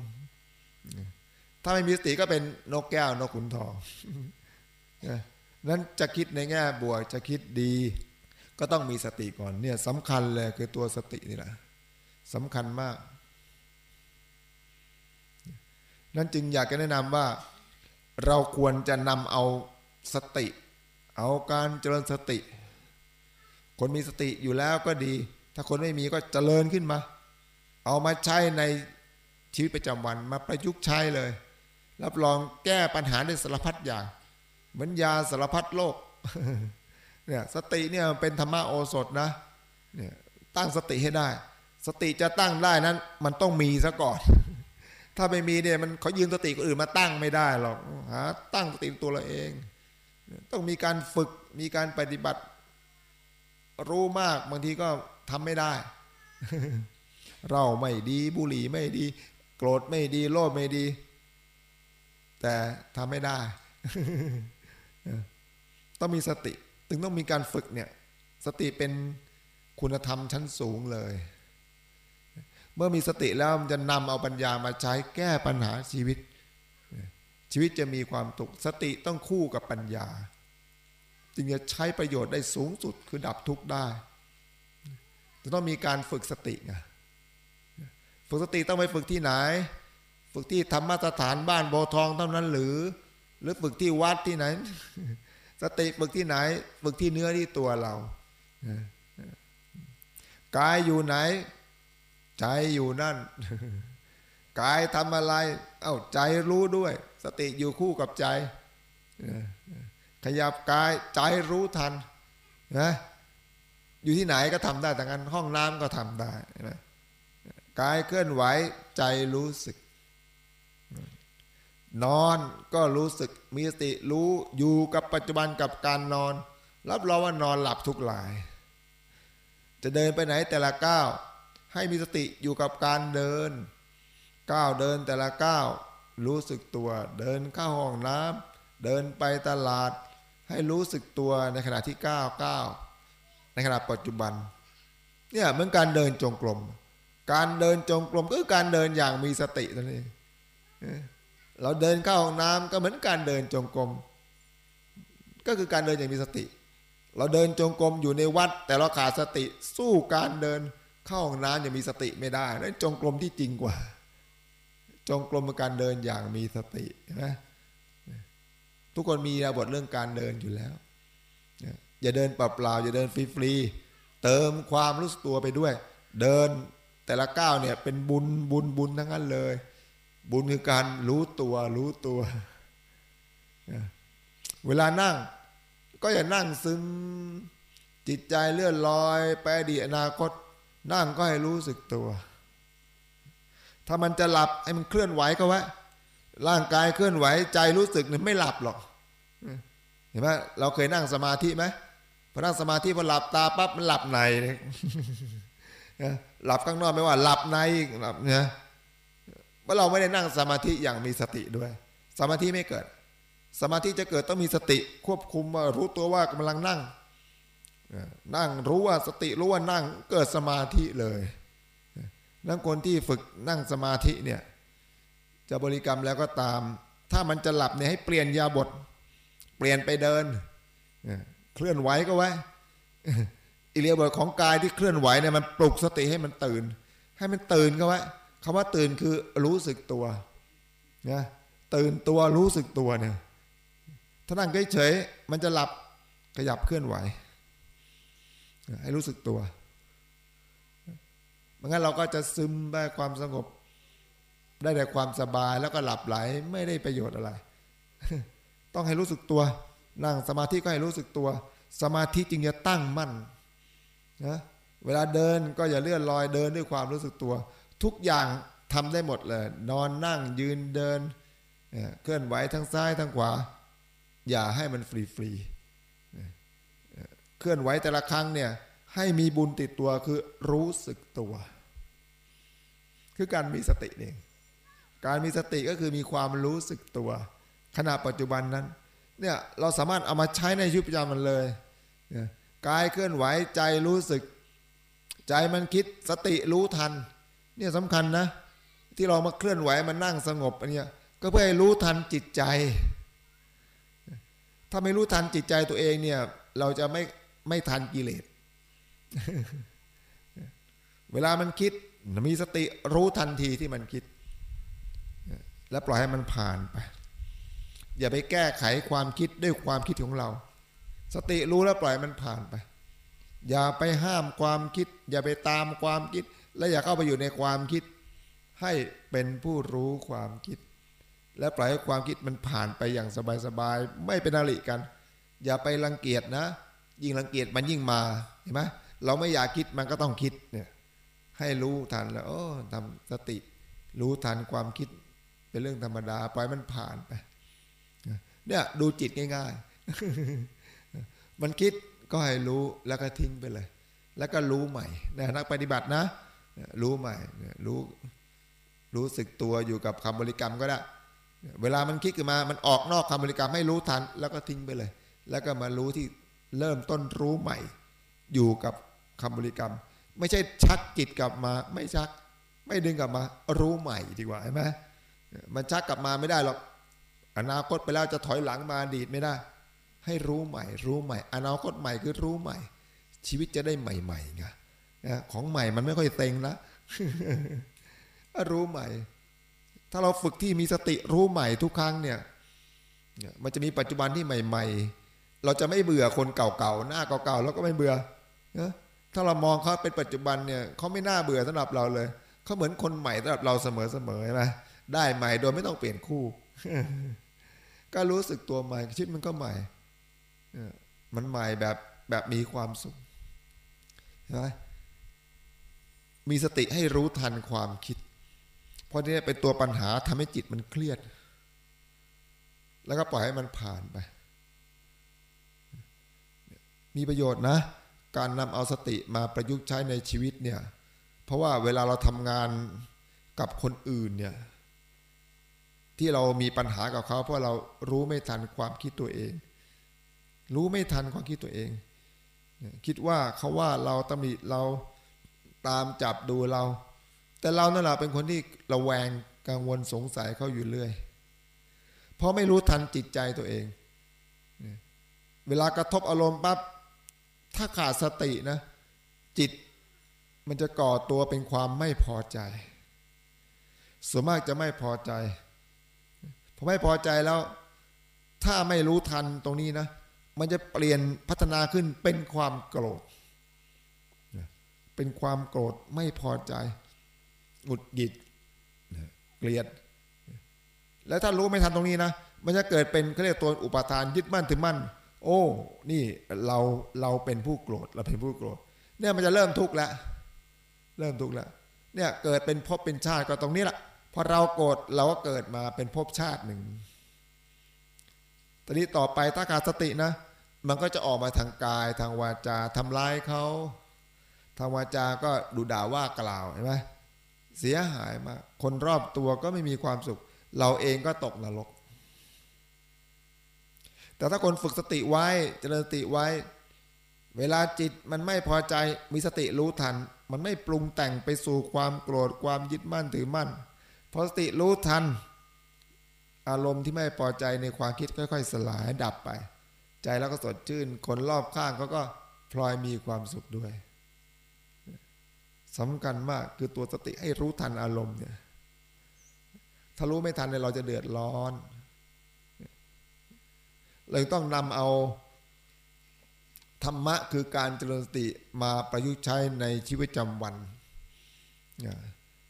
Speaker 1: ถ้าไม่มีสติก็เป็นนกแก้วนกขุนทองนั้นจะคิดในแง่บวกจะคิดดี ก็ต้องมีสติก่อนเนี่ยสำคัญเลยคือตัวสตินี่แหละสำคัญมาก นั้นจึงอยากจะแนะนำว่า เราควรจะนำเอาสติ เอาการเจริญสติ คนมีสติอยู่แล้วก็ดี ถ้าคนไม่มีก็เจริญขึ้นมา เอามาใช้ในชีวิตประจำวันมาประยุกต์ใช้เลย รับรองแก้ปัญหาได้สารพัดอย่าง เหมือนยาสารพัดโรคเนี่ยสติเนี่ยเป็นธรรมโอสถนะเนี่ยตั้งสติให้ได้ สติจะตั้งได้นั้น มันต้องมีซะก่อน ถ้าไม่มีเนี่ยมันเขายืมสติคนอื่นมาตั้งไม่ได้หรอกหาตั้งสติตัวเราเอง ต้องมีการฝึกมีการปฏิบัติ รู้มากบางทีก็ทำไม่ได้ เราไม่ดีบุหรี่ไม่ดี โกรธไม่ดีโลภไม่ดี แต่ทำไม่ได้ ต้องมีสติ ถึงต้องมีการฝึกเนี่ย สติเป็นคุณธรรมชั้นสูงเลย เมื่อมีสติแล้วมันจะนำเอาปัญญามาใช้แก้ปัญหาชีวิต ชีวิตจะมีความตุกสติต้องคู่กับปัญญา จึงจะใช้ประโยชน์ได้สูงสุดคือดับทุกข์ได้จะต้องมีการฝึกสติไงฝึกสติต้องไปฝึกที่ไหน ฝึกที่ธรรมสถานบ้านโบทองเท่านั้นหรือ หรือฝึกที่วัดที่ไหน สติฝึกที่ไหน ฝึกที่เนื้อที่ตัวเรากายอยู่ไหน ใจอยู่นั่น กายทำอะไร เอ้าใจรู้ด้วย สติอยู่คู่กับใจ ขยับกายใจรู้ทันนะอยู่ที่ไหนก็ทำได้แต่งั้นห้องน้ำก็ทำได้นะกายเคลื่อนไหวใจรู้สึก นอนก็รู้สึกมีสติรู้อยู่กับปัจจุบันกับการนอน รับรองว่านอนหลับทุกหลาย จะเดินไปไหนแต่ละก้าว ให้มีสติอยู่กับการเดิน ก้าวเดินแต่ละก้าวรู้สึกตัว เดินเข้าห้องน้ำเดินไปตลาด ให้รู้สึกตัวในขณะที่ก้าวก้าวในขณะปัจจุบัน เนี่ยเหมือนการเดินจงกรมการเดินจงกรมก็คือการเดินอย่างมีสตินั่นเองเราเดินเข้าห้องน้ำก็เหมือนการเดินจงกรม ก็คือการเดินอย่างมีสติ เราเดินจงกรมอยู่ในวัด แต่เราขาดสติสู้การเดิน เข้าห้องน้ำอย่างมีสติไม่ได้นั่นจงกรมที่จริงกว่า จงกรมการเดินอย่างมีสตินะทุกคนมีบทเรื่องการเดินอยู่แล้ว อย่าเดินเปล่าๆอย่าเดินฟรีๆเติมความรู้สึกตัวไปด้วย เดินแต่ละก้าวเนี่ยเป็นบุญบุญบุญทั้งนั้นเลย บุญคือการรู้ตัวรู้ตัว เวลานั่ง ก็อย่านั่งซึมจิตใจเลื่อนลอย ไปอดีตอนาคต นั่งก็ให้รู้สึกตัว ถ้ามันจะหลับให้มันเคลื่อนไหวก็ไว้ร่างกายเคลื่อนไหวใจรู้สึกเนี่ยไม่หลับหรอกเห็นไหมเราเคยนั่งสมาธิไหมพอนั่งสมาธิพอหลับตาปั๊บมันหลับในหลับข้างนอกไม่ว่า หลับในหลับเนี่ยเมื่อเราไม่ได้นั่งสมาธิอย่างมีสติด้วย สมาธิไม่เกิด สมาธิจะเกิดต้องมีสติควบคุมว่ารู้ตัวว่ากำลังนั่ง นั่งรู้ว่าสติรู้ว่านั่งเกิดสมาธิเลยนั่งคนที่ฝึกนั่งสมาธิเนี่ยจะบริกรรมแล้วก็ตาม ถ้ามันจะหลับเนี่ยให้เปลี่ยนยาบท เปลี่ยนไปเดิน เคลื่อนไหวก็ไว้อิเลียบทของกายที่เคลื่อนไหวเนี่ยมันปลุกสติให้มันตื่น ให้มันตื่นก็ไว้คำว่าตื่นคือรู้สึกตัวนะตื่นตัวรู้สึกตัวเนี่ยถ้านั่งเฉยๆมันจะหลับขยับเคลื่อนไหว ให้รู้สึกตัวไม่งั้นเราก็จะซึมได้ความสงบ ได้แต่ความสบายแล้วก็หลับไหลไม่ได้ประโยชน์อะไร ต้องให้รู้สึกตัว นั่งสมาธิก็ให้รู้สึกตัว สมาธิจึงจะตั้งมั่นนะเวลาเดินก็อย่าเลื่อนลอยเดินด้วยความรู้สึกตัว ทุกอย่างทำได้หมดเลย นอนนั่งยืนเดินเคลื่อนไหวทั้งซ้ายทั้งขวา อย่าให้มันฟรีฟรี เคลื่อนไหวแต่ละครั้งเนี่ยให้มีบุญติดตัวคือรู้สึกตัว คือการมีสติเองการมีสติก็คือมีความรู้สึกตัว ขณะปัจจุบันนั้นเนี่ยเราสามารถเอามาใช้ในชีวิตประจำวันเลยกายเคลื่อนไหวใจรู้สึก ใจมันคิดสติรู้ทัน เนี่ยสำคัญนะ ที่เรามาเคลื่อนไหวมานั่งสงบอันนี้ก็เพื่อให้รู้ทันจิตใจ ถ้าไม่รู้ทันจิตใจตัวเองเนี่ยเราจะไม่ ไม่ทันกิเลส เวลามันคิดมีสติรู้ทันทีที่มันคิด แล้วปล่อยให้มันผ่านไป อย่าไปแก้ไขความคิดด้วยความคิดของเรา สติรู้แล้วปล่อยมันผ่านไป อย่าไปห้ามความคิด อย่าไปตามความคิด และอย่าเข้าไปอยู่ในความคิด ให้เป็นผู้รู้ความคิด และปล่อยให้ความคิดมันผ่านไปอย่างสบายๆไม่เป็นอริกัน อย่าไปรังเกียจนะ ยิ่งรังเกียจมันยิ่งมาเห็นไหมเราไม่อยากคิดมันก็ต้องคิดเนี่ย ให้รู้ทันแล้วโอ้ทำสติ รู้ทันความคิดเป็นเรื่องธรรมดาปล่อยมันผ่านไปเนี่ยดูจิตง่ายๆ มันคิดก็ให้รู้แล้วก็ทิ้งไปเลย แล้วก็รู้ใหม่นะนักปฏิบัตินะ รู้ใหม่รู้รู้สึกตัวอยู่กับคำบริกรรมก็ได้ เวลามันคิดขึ้นมา มันออกนอกคำบริกรรมให้รู้ทัน แล้วก็ทิ้งไปเลย แล้วก็มารู้ที่ เริ่มต้นรู้ใหม่ อยู่กับคำบริกรรม ไม่ใช่ชักจิตกลับมา ไม่ชัก ไม่ดึงกลับมา รู้ใหม่ดีกว่าใช่ไหมมันชักกลับมาไม่ได้หรอกอนาคตไปแล้วจะถอยหลังมาอดีตไม่ได้ ให้รู้ใหม่ รู้ใหม่ อนาคตใหม่คือรู้ใหม่ ชีวิตจะได้ใหม่ๆไงของใหม่มันไม่ค่อยเต็งนะรู้ใหม่ ถ้าเราฝึกที่มีสติรู้ใหม่ทุกครั้งเนี่ย มันจะมีปัจจุบันที่ใหม่ ๆ เราจะไม่เบื่อคนเก่าๆหน้าเก่าๆแล้วก็ไม่เบื่อนะถ้าเรามองเขาเป็นปัจจุบันเนี่ยเขาไม่น่าเบื่อสำหรับเราเลยเขาเหมือนคนใหม่สำหรับเราเสมอๆใช่ไหมได้ใหม่โดยไม่ต้องเปลี่ยนคู่ ก็รู้สึกตัวใหม่ชีวิตมันก็ใหม่มันใหม่แบบแบบมีความสุขใช่ไหมมีสติให้รู้ทันความคิด เพราะนี่เป็นตัวปัญหาทำให้จิตมันเครียด แล้วก็ปล่อยให้มันผ่านไป มีประโยชน์นะ การนำเอาสติมาประยุกต์ใช้ในชีวิตเนี่ย เพราะว่าเวลาเราทำงานกับคนอื่นเนี่ย ที่เรามีปัญหากับเขา เพราะเรารู้ไม่ทันความคิดตัวเอง รู้ไม่ทันความคิดตัวเอง คิดว่าเขาว่าเราตำหนิเราตามจับดูเรา แต่เรานั่นแหละเป็นคนที่ระแวงกังวลสงสัยเขาอยู่เรื่อย เพราะไม่รู้ทันจิตใจตัวเอง เวลากระทบอารมณ์ปั๊บ ถ้าขาดสตินะ จิตมันจะก่อตัวเป็นความไม่พอใจ ส่วนมากจะไม่พอใจพอไม่พอใจแล้ว ถ้าไม่รู้ทันตรงนี้นะ มันจะเปลี่ยนพัฒนาขึ้นเป็นความโกรธ เป็นความโกรธไม่พอใจหงุดหงิดเกลียด แล้วถ้ารู้ไม่ทันตรงนี้นะ มันจะเกิดเป็นเขาเรียกตัวอุปทานยึดมั่นถือมั่น โอ้ นี่เราเราเป็นผู้โกรธเราเป็นผู้โกรธ เนี่ยมันจะเริ่มทุกข์แล้ว เริ่มทุกข์แล้ว เนี่ยเกิดเป็นภพเป็นชาติก็ตรงนี้แหละพอเราโกรธเราก็เกิดมาเป็นภพชาติหนึ่ง ตอนนี้ต่อไปถ้าขาดสตินะ มันก็จะออกมาทางกายทางวาจาทำร้ายเขาทางวาจาก็ดูด่าว่ากล่าวเห็นไหมเสียหายมาคนรอบตัวก็ไม่มีความสุข เราเองก็ตกนรก แต่ถ้าคนฝึกสติไว้เจริญสติไว้ เวลาจิตมันไม่พอใจมีสติรู้ทัน มันไม่ปรุงแต่งไปสู่ความโกรธความยึดมั่นถือมั่นพอสติรู้ทัน อารมณ์ที่ไม่พอใจในความคิดค่อย ๆ สลายดับไป ใจแล้วก็สดชื่น คนรอบข้างเขาก็พลอยมีความสุขด้วยสำคัญมากคือตัวสติให้รู้ทันอารมณ์เนี่ยถ้ารู้ไม่ทันเนี่ยเราจะเดือดร้อน เลยต้องนำเอาธรรมะคือการเจริญสติมาประยุกต์ใช้ในชีวิตประจำวัน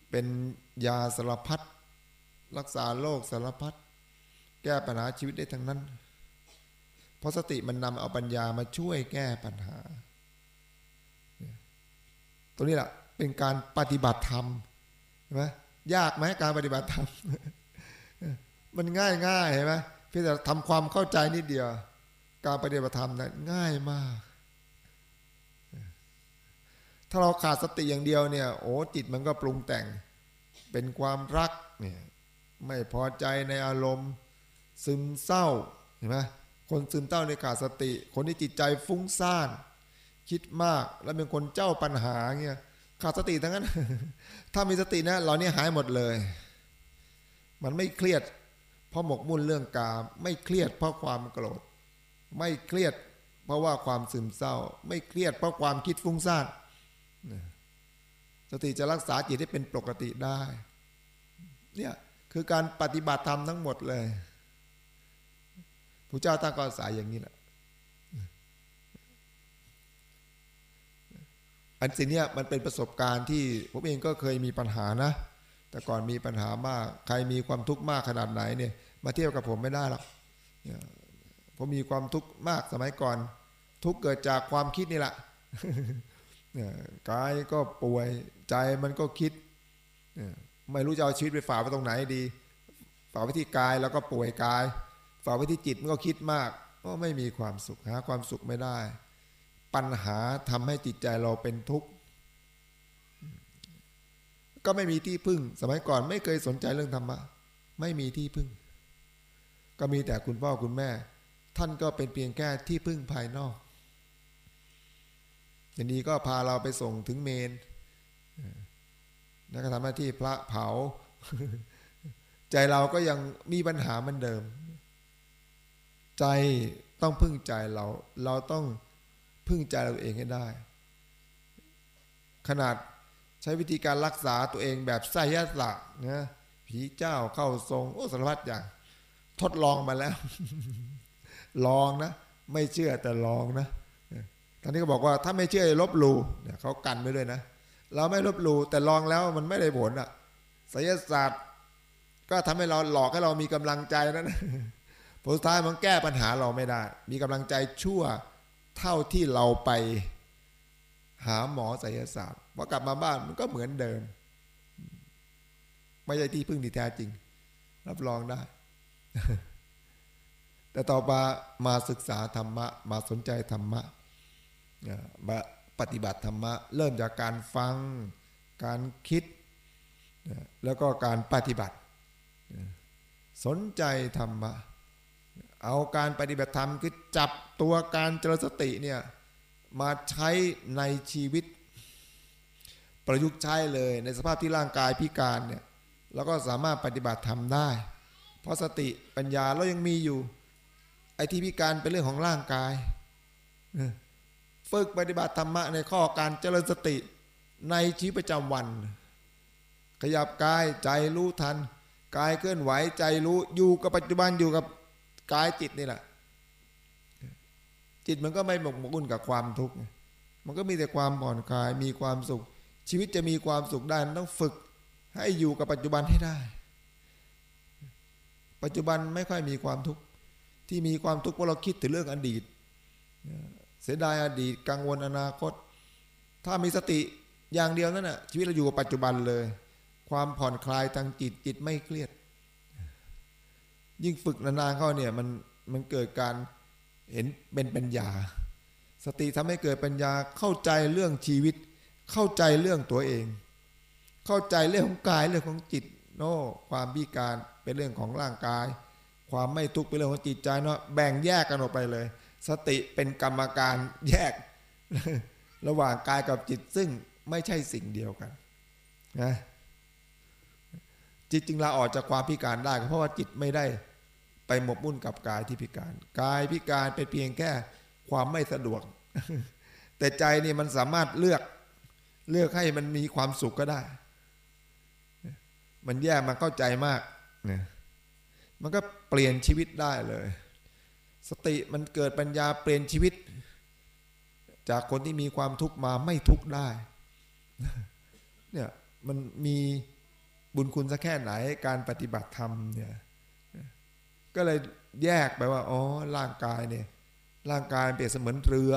Speaker 1: เป็นยาสารพัดรักษาโรคสารพัดแก้ปัญหาชีวิตได้ทั้งนั้น เพราะสติมันนำเอาปัญญามาช่วยแก้ปัญหา ตัวนี้แหละเป็นการปฏิบัติธรรมใช่ไหมยากไหมการปฏิบัติธรรม มันง่ายง่ายเห็นไหม เพียงแต่ทำความเข้าใจนิดเดียว การปฏิบัติธรรมนั้นง่ายมาก ถ้าเราขาดสติอย่างเดียวเนี่ยโอ้จิตมันก็ปรุงแต่งเป็นความรักเนี่ยไม่พอใจในอารมณ์ ซึมเศร้าเห็นไหมคนซึมเศร้าในขาดสติ คนที่จิตใจฟุ้งซ่านคิดมากแล้วเป็นคนเจ้าปัญหาเงี้ยขาดสติทั้งนั้น ถ้ามีสตินะเราเนี่ยหายหมดเลย มันไม่เครียด เพราะหมกมุ่นเรื่องกาม ไม่เครียดเพราะความโกรธ ไม่เครียด เพราะว่าความซึมเศร้า ไม่เครียดเพราะความคิดฟุ้งซ่านสติจะรักษาจิตให้เป็นปกติได้ เนี่ยคือการปฏิบัติธรรมทั้งหมดเลยพระเจ้าตั้งก็สายอย่างนี้แหละอันสิ่งนี้มันเป็นประสบการณ์ที่ผมเองก็เคยมีปัญหานะ แต่ก่อนมีปัญหามาก ใครมีความทุกข์มากขนาดไหนเนี่ย มาเทียบกับผมไม่ได้หรอกผมมีความทุกข์มากสมัยก่อน ทุกเกิดจากความคิดนี่แหละกายก็ป่วยใจมันก็คิดไม่รู้จะเอาชีวิตไปฝากไว้ตรงไหนดี ฝากไว้ที่กายแล้วก็ป่วยกาย ฝากไว้ที่จิตมันก็คิดมากก็ไม่มีความสุขหาความสุขไม่ได้ ปัญหาทำให้จิตใจเราเป็นทุกข์ ก็ไม่มีที่พึ่ง สมัยก่อนไม่เคยสนใจเรื่องธรรมะ ไม่มีที่พึ่ง ก็มีแต่คุณพ่อคุณแม่ ท่านก็เป็นเพียงแค่ที่พึ่งภายนอก อย่างนี้ก็พาเราไปส่งถึงเมนแล้วก็ทำหน้าที่พระเผา ใจเราก็ยังมีปัญหาเหมือนเดิม ใจต้องพึ่งใจเรา เราต้องพึ่งใจเราเองให้ได้ ขนาด ใช้วิธีการรักษาตัวเองแบบไสยศาสตร์นะผีเจ้าเข้าทรงโอ้สารพัดอย่างทดลองมาแล้ว ลองนะ ไม่เชื่อแต่ลองนะตอนนี้ก็บอกว่าถ้าไม่เชื่อลบลูเนี่ยเขากันไว้ด้วยนะ เราไม่ลบลูแต่ลองแล้วมันไม่ได้ผลอะไสยศาสตร์ ก็ทำให้เราหลอกให้เรามีกำลังใจนะนผลสุดท้ายมันแก้ปัญหาเราไม่ได้ มีกำลังใจชั่วเท่าที่เราไป หาหมอไสยศาสตร์ พอกลับมาบ้านมันก็เหมือนเดิม ไม่ใช่ที่พึ่งที่แท้จริง รับรองได้ แต่ต่อมามาศึกษาธรรมะ มาสนใจธรรมะมาปฏิบัติธรรมะ เริ่มจากการฟังการคิด แล้วก็การปฏิบัติ สนใจธรรมะ เอาการปฏิบัติธรรมคือจับตัวการเจริญสติเนี่ยมาใช้ในชีวิต ประยุกต์ใช้เลยในสภาพที่ร่างกายพิการเนี่ยเราก็สามารถปฏิบัติธรรมได้ เพราะสติปัญญาเรายังมีอยู่ ไอ้ที่พิการเป็นเรื่องของร่างกาย ฝึกปฏิบัติธรรมะในข้อการเจริญสติในชีวิตประจำวัน ขยับกายใจรู้ทัน กายเคลื่อนไหวใจรู้อยู่กับปัจจุบันอยู่กับกายจิตนี่แหละ จิตมันก็ไม่หมกมุ่นกับความทุกข์มันก็มีแต่ความผ่อนคลายมีความสุข ชีวิตจะมีความสุขได้ต้องฝึกให้อยู่กับปัจจุบันให้ได้ ปัจจุบันไม่ค่อยมีความทุกข์ที่มีความทุกข์เพราะเราคิดถึงเรื่องอดีต เสียดายอดีตกังวลอนาคต ถ้ามีสติอย่างเดียวนั่นแหะชีวิตเราอยู่กับปัจจุบันเลย ความผ่อนคลายทางจิตจิตไม่เครียด ยิ่งฝึกนานๆเข้าเนี่ยมันมันเกิดการเห็นเป็นปัญญา สติทำให้เกิดปัญญาเข้าใจเรื่องชีวิต เข้าใจเรื่องตัวเอง เข้าใจเรื่องของกายเรื่องของจิตโน่ความพิการเป็นเรื่องของร่างกาย ความไม่ทุกข์เป็นเรื่องของจิตใจเนาะแบ่งแยกกันออกไปเลย สติเป็นกรรมการแยก ระหว่างกายกับจิตซึ่งไม่ใช่สิ่งเดียวกันนะจิตจึงลาออกจากความพิการได้เพราะว่าจิตไม่ได้ไปหมกมุ่นกับกายที่พิการ กายพิการเป็นเพียงแค่ความไม่สะดวก แต่ใจนี่มันสามารถเลือก เลือกให้มันมีความสุขก็ได้ มันแย่มาเข้าใจมากเนี่ยมันก็เปลี่ยนชีวิตได้เลย สติมันเกิดปัญญาเปลี่ยนชีวิต จากคนที่มีความทุกข์มาไม่ทุกข์ได้เนี่ยมันมีบุญคุณสักแค่ไหนการปฏิบัติธรรมเนี่ยก็เลยแยกไปว่าอ๋อร่างกายเนี่ยร่างกายเปรียบเสมือนเรือ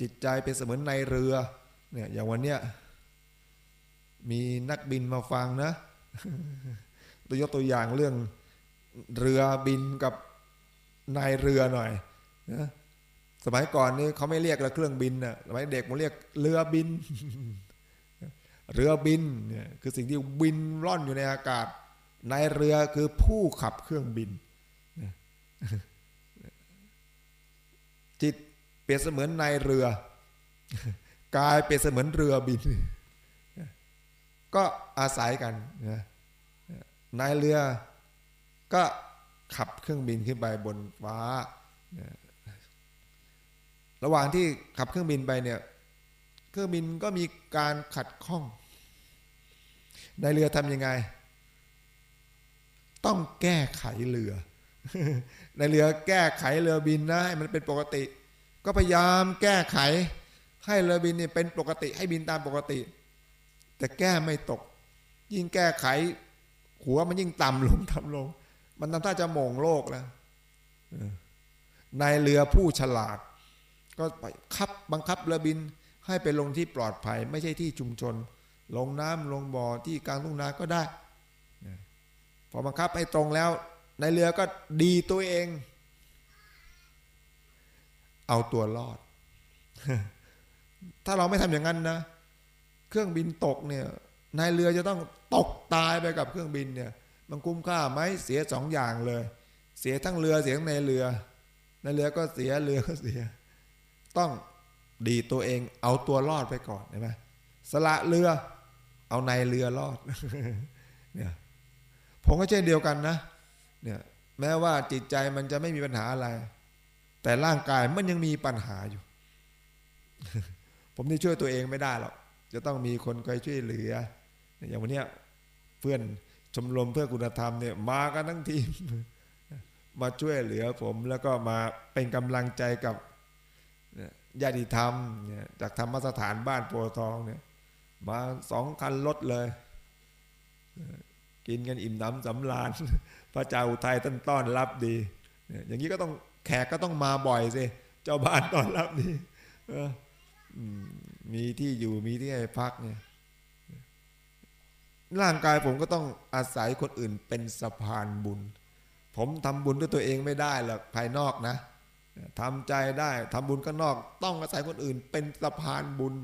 Speaker 1: จิตใจเป็นเสมือนในเรือ เนี่ยอย่างวันเนี้ยมีนักบินมาฟังนะตัวยกตัวอย่างเรื่องเรือบินกับนายเรือหน่อยนะสมัยก่อนนี่เขาไม่เรียกเครื่องบินนะสมัยเด็กมันเรียกเรือบิน เรือบินเนี่ยคือสิ่งที่บินร่อนอยู่ในอากาศนายเรือคือผู้ขับเครื่องบิน จิตเปรียบเสมือนนายเรือ กลายเปรียบเสมือนเรือบิน ก็อาศัยกันนายเรือก็ขับเครื่องบินขึ้นไปบนฟ้า ระหว่างที่ขับเครื่องบินไปเนี่ย เครื่องบินก็มีการขัดข้อง นายเรือทำยังไง ต้องแก้ไขเรือ ในเรือแก้ไขเรือบินนะให้มันเป็นปกติ ก็พยายามแก้ไข ให้เรือบินเนี่ยเป็นปกติให้บินตามปกติ แต่แก้ไม่ตก ยิ่งแก้ไข หัวมันยิ่งต่ำลงต่ำลง มันทำท่าจะมองโลกแล้วในเรือผู้ฉลาด ก็ไปคับบังคับเรือบินให้ไปลงที่ปลอดภัย ไม่ใช่ที่ชุมชน ลงน้ำลงบ่อที่กลางทุ่งนาก็ได้พอบังคับให้ตรงแล้วในเรือก็ดีตัวเอง เอาตัวรอด ถ้าเราไม่ทำอย่างนั้นนะ เครื่องบินตกเนี่ยนายเรือจะต้องตกตายไปกับเครื่องบินเนี่ย มันคุ้มค่าไหมเสียสองอย่างเลย เสียทั้งเรือเสียทั้งในเรือในเรือก็เสียเรือก็เสีย ต้องดีตัวเองเอาตัวรอดไปก่อนใช่ไหมสละเรือ เอาในเรือรอดเนี่ยผมก็เช่นเดียวกันนะเนี่ยแม้ว่าจิตใจมันจะไม่มีปัญหาอะไร แต่ร่างกายมันยังมีปัญหาอยู่ ผมนี่ช่วยตัวเองไม่ได้หรอกจะต้องมีคนคอยช่วยเหลือ อย่างวันนี้เพื่อนชมรมเพื่อคุณธรรมเนี่ยมากันทั้งทีม มาช่วยเหลือผมแล้วก็มาเป็นกำลังใจกับญาติธรรมจากธรรมสถานบ้านโพทองเนี่ยมาสองคันรถเลย กินกันอิ่มหน้ำสำราญพระเจ้าอุทัยท่านต้อนรับดี อย่างนี้ก็ต้องแขกก็ต้องมาบ่อยสิ เจ้าบ้านต้อนรับดีเอ มีที่อยู่มีที่ให้พักเนี่ย ร่างกายผมก็ต้องอาศัยคนอื่นเป็นสะพานบุญ ผมทำบุญด้วยตัวเองไม่ได้หรอกภายนอกนะทำใจได้ทำบุญก็นอก ต้องอาศัยคนอื่น เป็นสะพานบุญ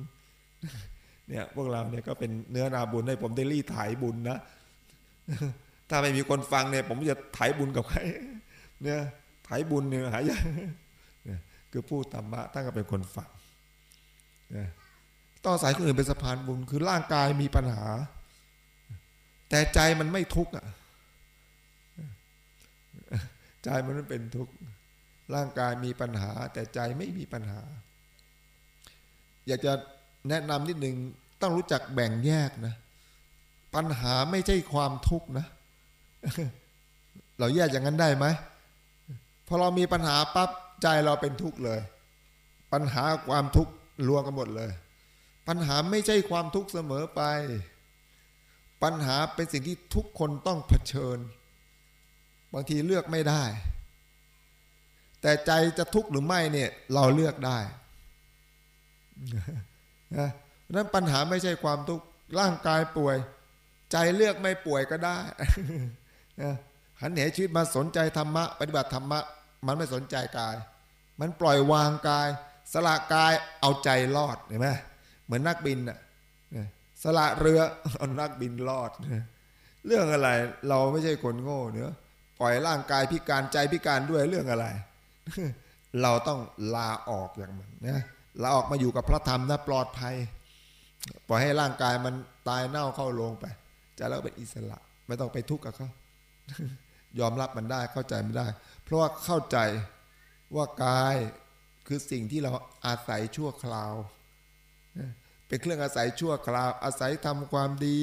Speaker 1: เนี่ยพวกเราเนี่ยก็เป็นเนื้อนาบุญให้ผมได้รีถ่ายบุญนะ ถ้าไม่มีคนฟังเนี่ย ผมจะถ่ายบุญกับใคร เนี่ยถ่ายบุญเนี่ยหายากเนี่ยคือพูดธรรมะตั้งก็เป็นคนฟัง ต้องอาศัยคนอื่นเป็นสะพานบุญ คือร่างกายมีปัญหา แต่ใจมันไม่ทุกข์อะใจมันไม่เป็นทุกข์ร่างกายมีปัญหา แต่ใจไม่มีปัญหา อยากจะแนะนำนิดหนึ่งต้องรู้จักแบ่งแยกนะ ปัญหาไม่ใช่ความทุกข์นะ เราแยกอย่างนั้นได้ไหมพอเรามีปัญหาปั๊บใจเราเป็นทุกข์เลย ปัญหาความทุกข์ รวมกันหมดเลย ปัญหาไม่ใช่ความทุกข์เสมอไป ปัญหาเป็นสิ่งที่ทุกคนต้องเผชิญ บางทีเลือกไม่ได้ แต่ใจจะทุกข์หรือไม่เนี่ย เราเลือกได้นะนั้นปัญหาไม่ใช่ความทุกข์ร่างกายป่วย ใจเลือกไม่ป่วยก็ได้นะหันเหชีวิตมาสนใจธรรมะ ปฏิบัติธรรมะ มันไม่สนใจกาย มันปล่อยวางกาย สละกายเอาใจรอดเห็นไหมเหมือนนักบินอะสละเรือเอานักบินรอด เรื่องอะไรเราไม่ใช่คนโง่เนื้อปล่อยร่างกายพิการใจพิการด้วยเรื่องอะไร เราต้องลาออกอย่างมันนะลาออกมาอยู่กับพระธรรมนะปลอดภัย ปล่อยให้ร่างกายมันตายเน่าเข้าลงไปจะแล้วเป็นอิสระ ไม่ต้องไปทุกข์กับเขายอมรับมันได้เข้าใจไม่ได้ เพราะว่าเข้าใจว่ากาย คือสิ่งที่เราอาศัยชั่วคราว เป็นเครื่องอาศัยชั่วคราว อาศัยทำความดี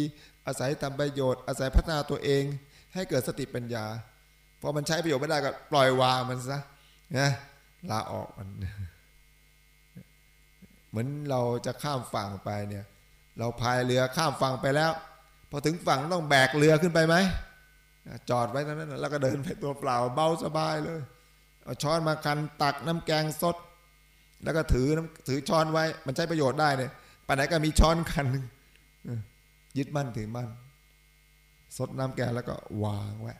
Speaker 1: อาศัยทำประโยชน์ อาศัยพัฒนาตัวเอง ให้เกิดสติปัญญาพอมันใช้ประโยชน์ไม่ได้ก็ปล่อยวางมันซะนะลาออกมัน เหมือนเราจะข้ามฝั่งไปเนี่ย เราพายเรือข้ามฝั่งไปแล้ว พอถึงฝั่งต้องแบกเรือขึ้นไปไหมจอดไว้ตรงนั้นแล้วก็เดินไปตัวเปล่าเบาสบายเลยเอาช้อนมาคันตักน้ำแกงสด แล้วก็ถือถือช้อนไว้ มันใช้ประโยชน์ได้เนี่ยไปไหนก็มีช้อนคันหนึ่งยึดมั่นถือมั่นสดน้ำแกงแล้วก็วางไว้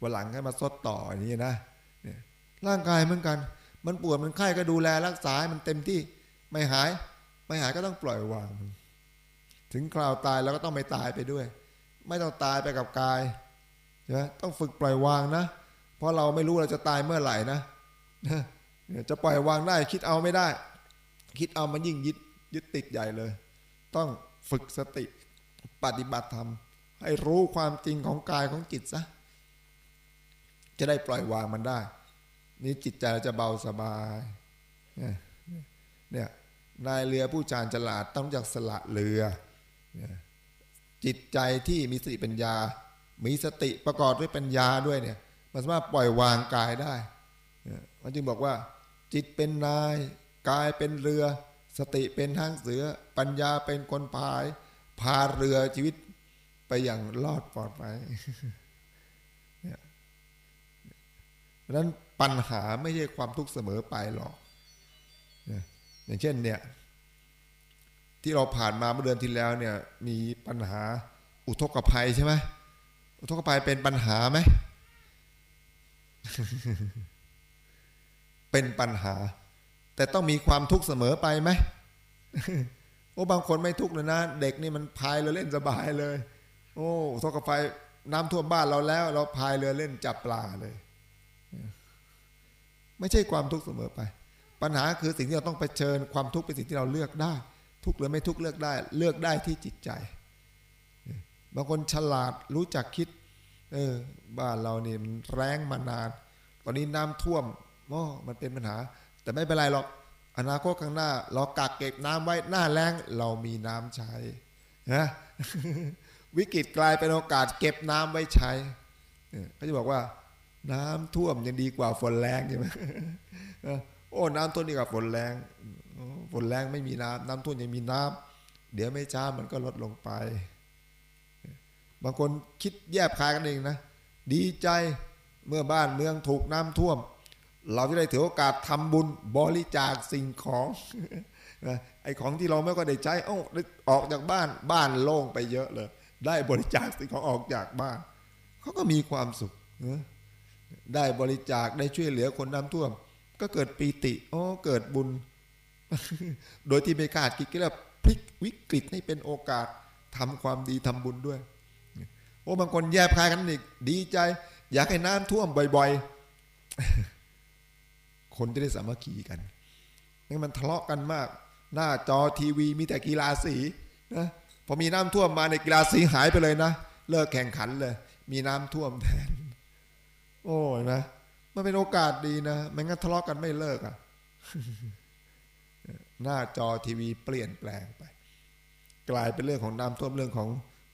Speaker 1: วันหลังให้มาสดต่ออย่างนี้นะเนี่ยร่างกายเหมือนกัน มันปวดมันไข้ก็ดูแลรักษาให้มันเต็มที่ไม่หาย ไม่หายก็ต้องปล่อยวาง ถึงคราวตายแล้วก็ต้องไม่ตายไปด้วย ไม่ต้องตายไปกับกายใช่ไหมต้องฝึกปล่อยวางนะ เพราะเราไม่รู้เราจะตายเมื่อไหร่นะ จะปล่อยวางได้คิดเอาไม่ได้ คิดเอามันยิ่งยึดยึดติดใหญ่เลย ต้องฝึกสติปฏิบัติธรรม ให้รู้ความจริงของกายของจิตซะจะได้ปล่อยวางมันได้ นี่จิตใจจะเบาสบายเนี่ยนายเรือผู้ชาญฉลาดต้องจากสละเรือ จิตใจที่มีสติปัญญา มีสติประกอบด้วยปัญญาด้วยเนี่ยมันสามารถปล่อยวางกายได้ มันจึงบอกว่า จิตเป็นนาย กายเป็นเรือ สติเป็นทางเสือ ปัญญาเป็นคนพาย พาเรือชีวิตไปอย่างรอดปลอดภัยเนี่ยเพราะนั้นปัญหาไม่ใช่ความทุกข์เสมอไปหรอกอย่างเช่นเนี่ย ที่เราผ่านมาเมื่อเดือนที่แล้วเนี่ย มีปัญหาอุทกภัยใช่ไหมอุทกภัยเป็นปัญหาไหม เป็นปัญหา แต่ต้องมีความทุกข์เสมอไปไหมโอ้บางคนไม่ทุกข์เลยนะ เด็กนี่มันพายเรือเล่นสบายเลย โอ้อุทกภัยน้ำท่วมบ้านเราแล้ว เราพายเรือเล่นจับปลาเลย ไม่ใช่ความทุกข์เสมอไป ปัญหาคือสิ่งที่เราต้องเผชิญความทุกข์เป็นสิ่งที่เราเลือกได้ ทุกข์หรือไม่ทุกข์เลือกได้ เลือกได้ที่จิตใจ บางคนฉลาดรู้จักคิด เออ บ้านเรานี่มันแรงมานาน ตอนนี้น้ำท่วม โอ้มันเป็นปัญหา แต่ไม่เป็นไรหรอกอนาคตข้างหน้า เรากักเก็บน้ำไว้หน้าแรงเรามีน้ำใช้นะวิกฤตกลายเป็นโอกาสเก็บน้ำไว้ใช้เขาจะบอกว่า น้ำท่วมยังดีกว่าฝนแรงใช่ไหมโอ้น้ำท่วมดีกว่าฝนแรงฝนแรงไม่มีน้ำน้ำท่วมยังมีน้ำเดี๋ยวไม่ช้ามันก็ลดลงไป บางคนคิดแยบคายกันเองนะ ดีใจเมื่อบ้านเมืองถูกน้ำท่วม เราจะได้ถือโอกาสทำบุญบริจาคสิ่งของไอ้ของที่เราไม่ก็ได้ใช้อ้ออกจากบ้านบ้านโล่งไปเยอะเลย ได้บริจาคสิ่งของออกจากบ้านเขาก็มีความสุขได้บริจาคได้ช่วยเหลือคนน้ำท่วม ก็เกิดปีติโอ้เกิดบุญ โดยที่ไม่คาดคิดก็แล้วพลิกวิกฤตให้เป็นโอกาสทำความดีทำบุญด้วยโอ้บางคนแยบคายกันอีกดีใจ อยากให้น้ำท่วมบ่อย ๆ คนจะได้สามัคคีกันนี่มันทะเลาะกันมาก หน้าจอทีวีมีแต่กีฬาสีนะพอมีน้ำท่วมมาในกีฬาสีหายไปเลยนะ เลิกแข่งขันเลย มีน้ำท่วมแทน โอ้ยนะมันเป็นโอกาสดีนะไม่งั้นทะเลาะกันไม่เลิกอะหน้าจอทีวีเปลี่ยนแปลงไป กลายเป็นเรื่องของน้ำท่วมเรื่องของ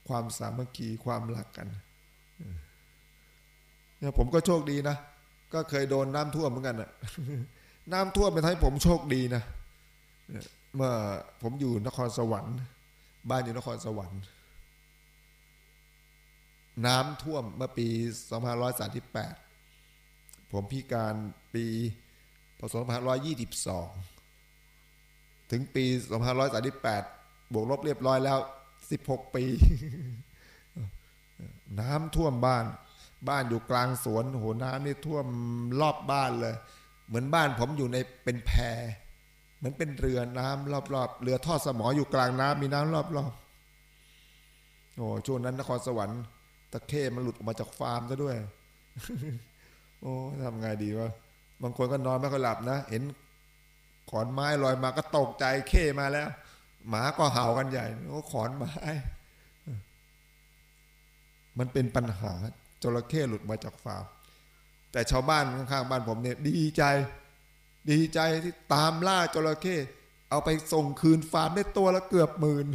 Speaker 1: ความสามัคคีความรักกันเนี่ยผมก็โชคดีนะ ก็เคยโดนน้ำท่วมเหมือนกันอะน้ำท่วมเป็นทำให้ผมโชคดีนะเมื่อผมอยู่นครสวรรค์ บ้านอยู่นครสวรรค์ น้ำท่วมเมื่อปี 2538 ผมพิการปีพศ2522 ถึงปี 2538 บวกลบเรียบร้อยแล้ว 16 ปี น้ำท่วมบ้าน บ้านอยู่กลางสวนโหน้ำนี่ท่วมรอบบ้านเลย เหมือนบ้านผมอยู่ในเป็นแพเหมือนเป็นเรือน้ำรอบๆเรือทอดสมออยู่กลางน้ำมีน้ำรอบๆโอ้ช่วงนั้นนครสวรรค์ตะเข้มันหลุดออกมาจากฟาร์มซะด้วย โอ้ทำไงดีวะบางคนก็นอนไม่ค่อยหลับนะ เห็นขอนไม้ลอยมาก็ตกใจเข้มาแล้ว หมาก็เห่ากันใหญ่โอ้ขอนไม้ มันเป็นปัญหา จระเข้หลุดมาจากฟาร์มแต่ชาวบ้านข้างๆบ้านผมเนี่ยดีใจ ดีใจที่ตามล่าจระเข้เอาไปส่งคืนฟาร์มได้ตัวละเกือบหมื่น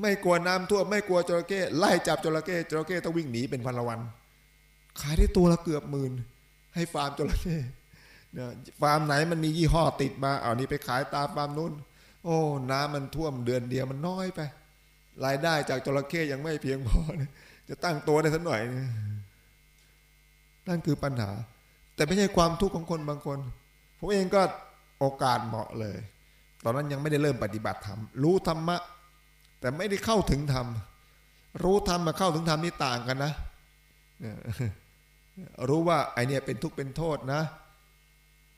Speaker 1: ไม่กลัวน้ำท่วมไม่กลัวจระเข้ไล่จับจระเข้จระเข้ต้องวิ่งหนีเป็นพันละวัน ขายได้ตัวละเกือบหมื่นให้ฟาร์มจระเข้เนี่ยฟาร์มไหนมันมียี่ห้อติดมาเอานี้ไปขายตามฟาร์มนู้น โอ้ น้ำมันท่วมเดือนเดียวมันน้อยไป รายได้จากจระเข้ยังไม่เพียงพอจะตั้งตัวได้สักหน่อยนั่ นั่นคือปัญหา แต่ไม่ใช่ความทุกข์ของคนบางคน ผมเองก็โอกาสเหมาะเลย ตอนนั้นยังไม่ได้เริ่มปฏิบัติธรรม รู้ธรรมะ แต่ไม่ได้เข้าถึงธรรม รู้ธรรมมาเข้าถึงธรรมนี่ต่างกันนะ รู้ว่าไอเนี่ยเป็นทุกข์เป็นโทษนะ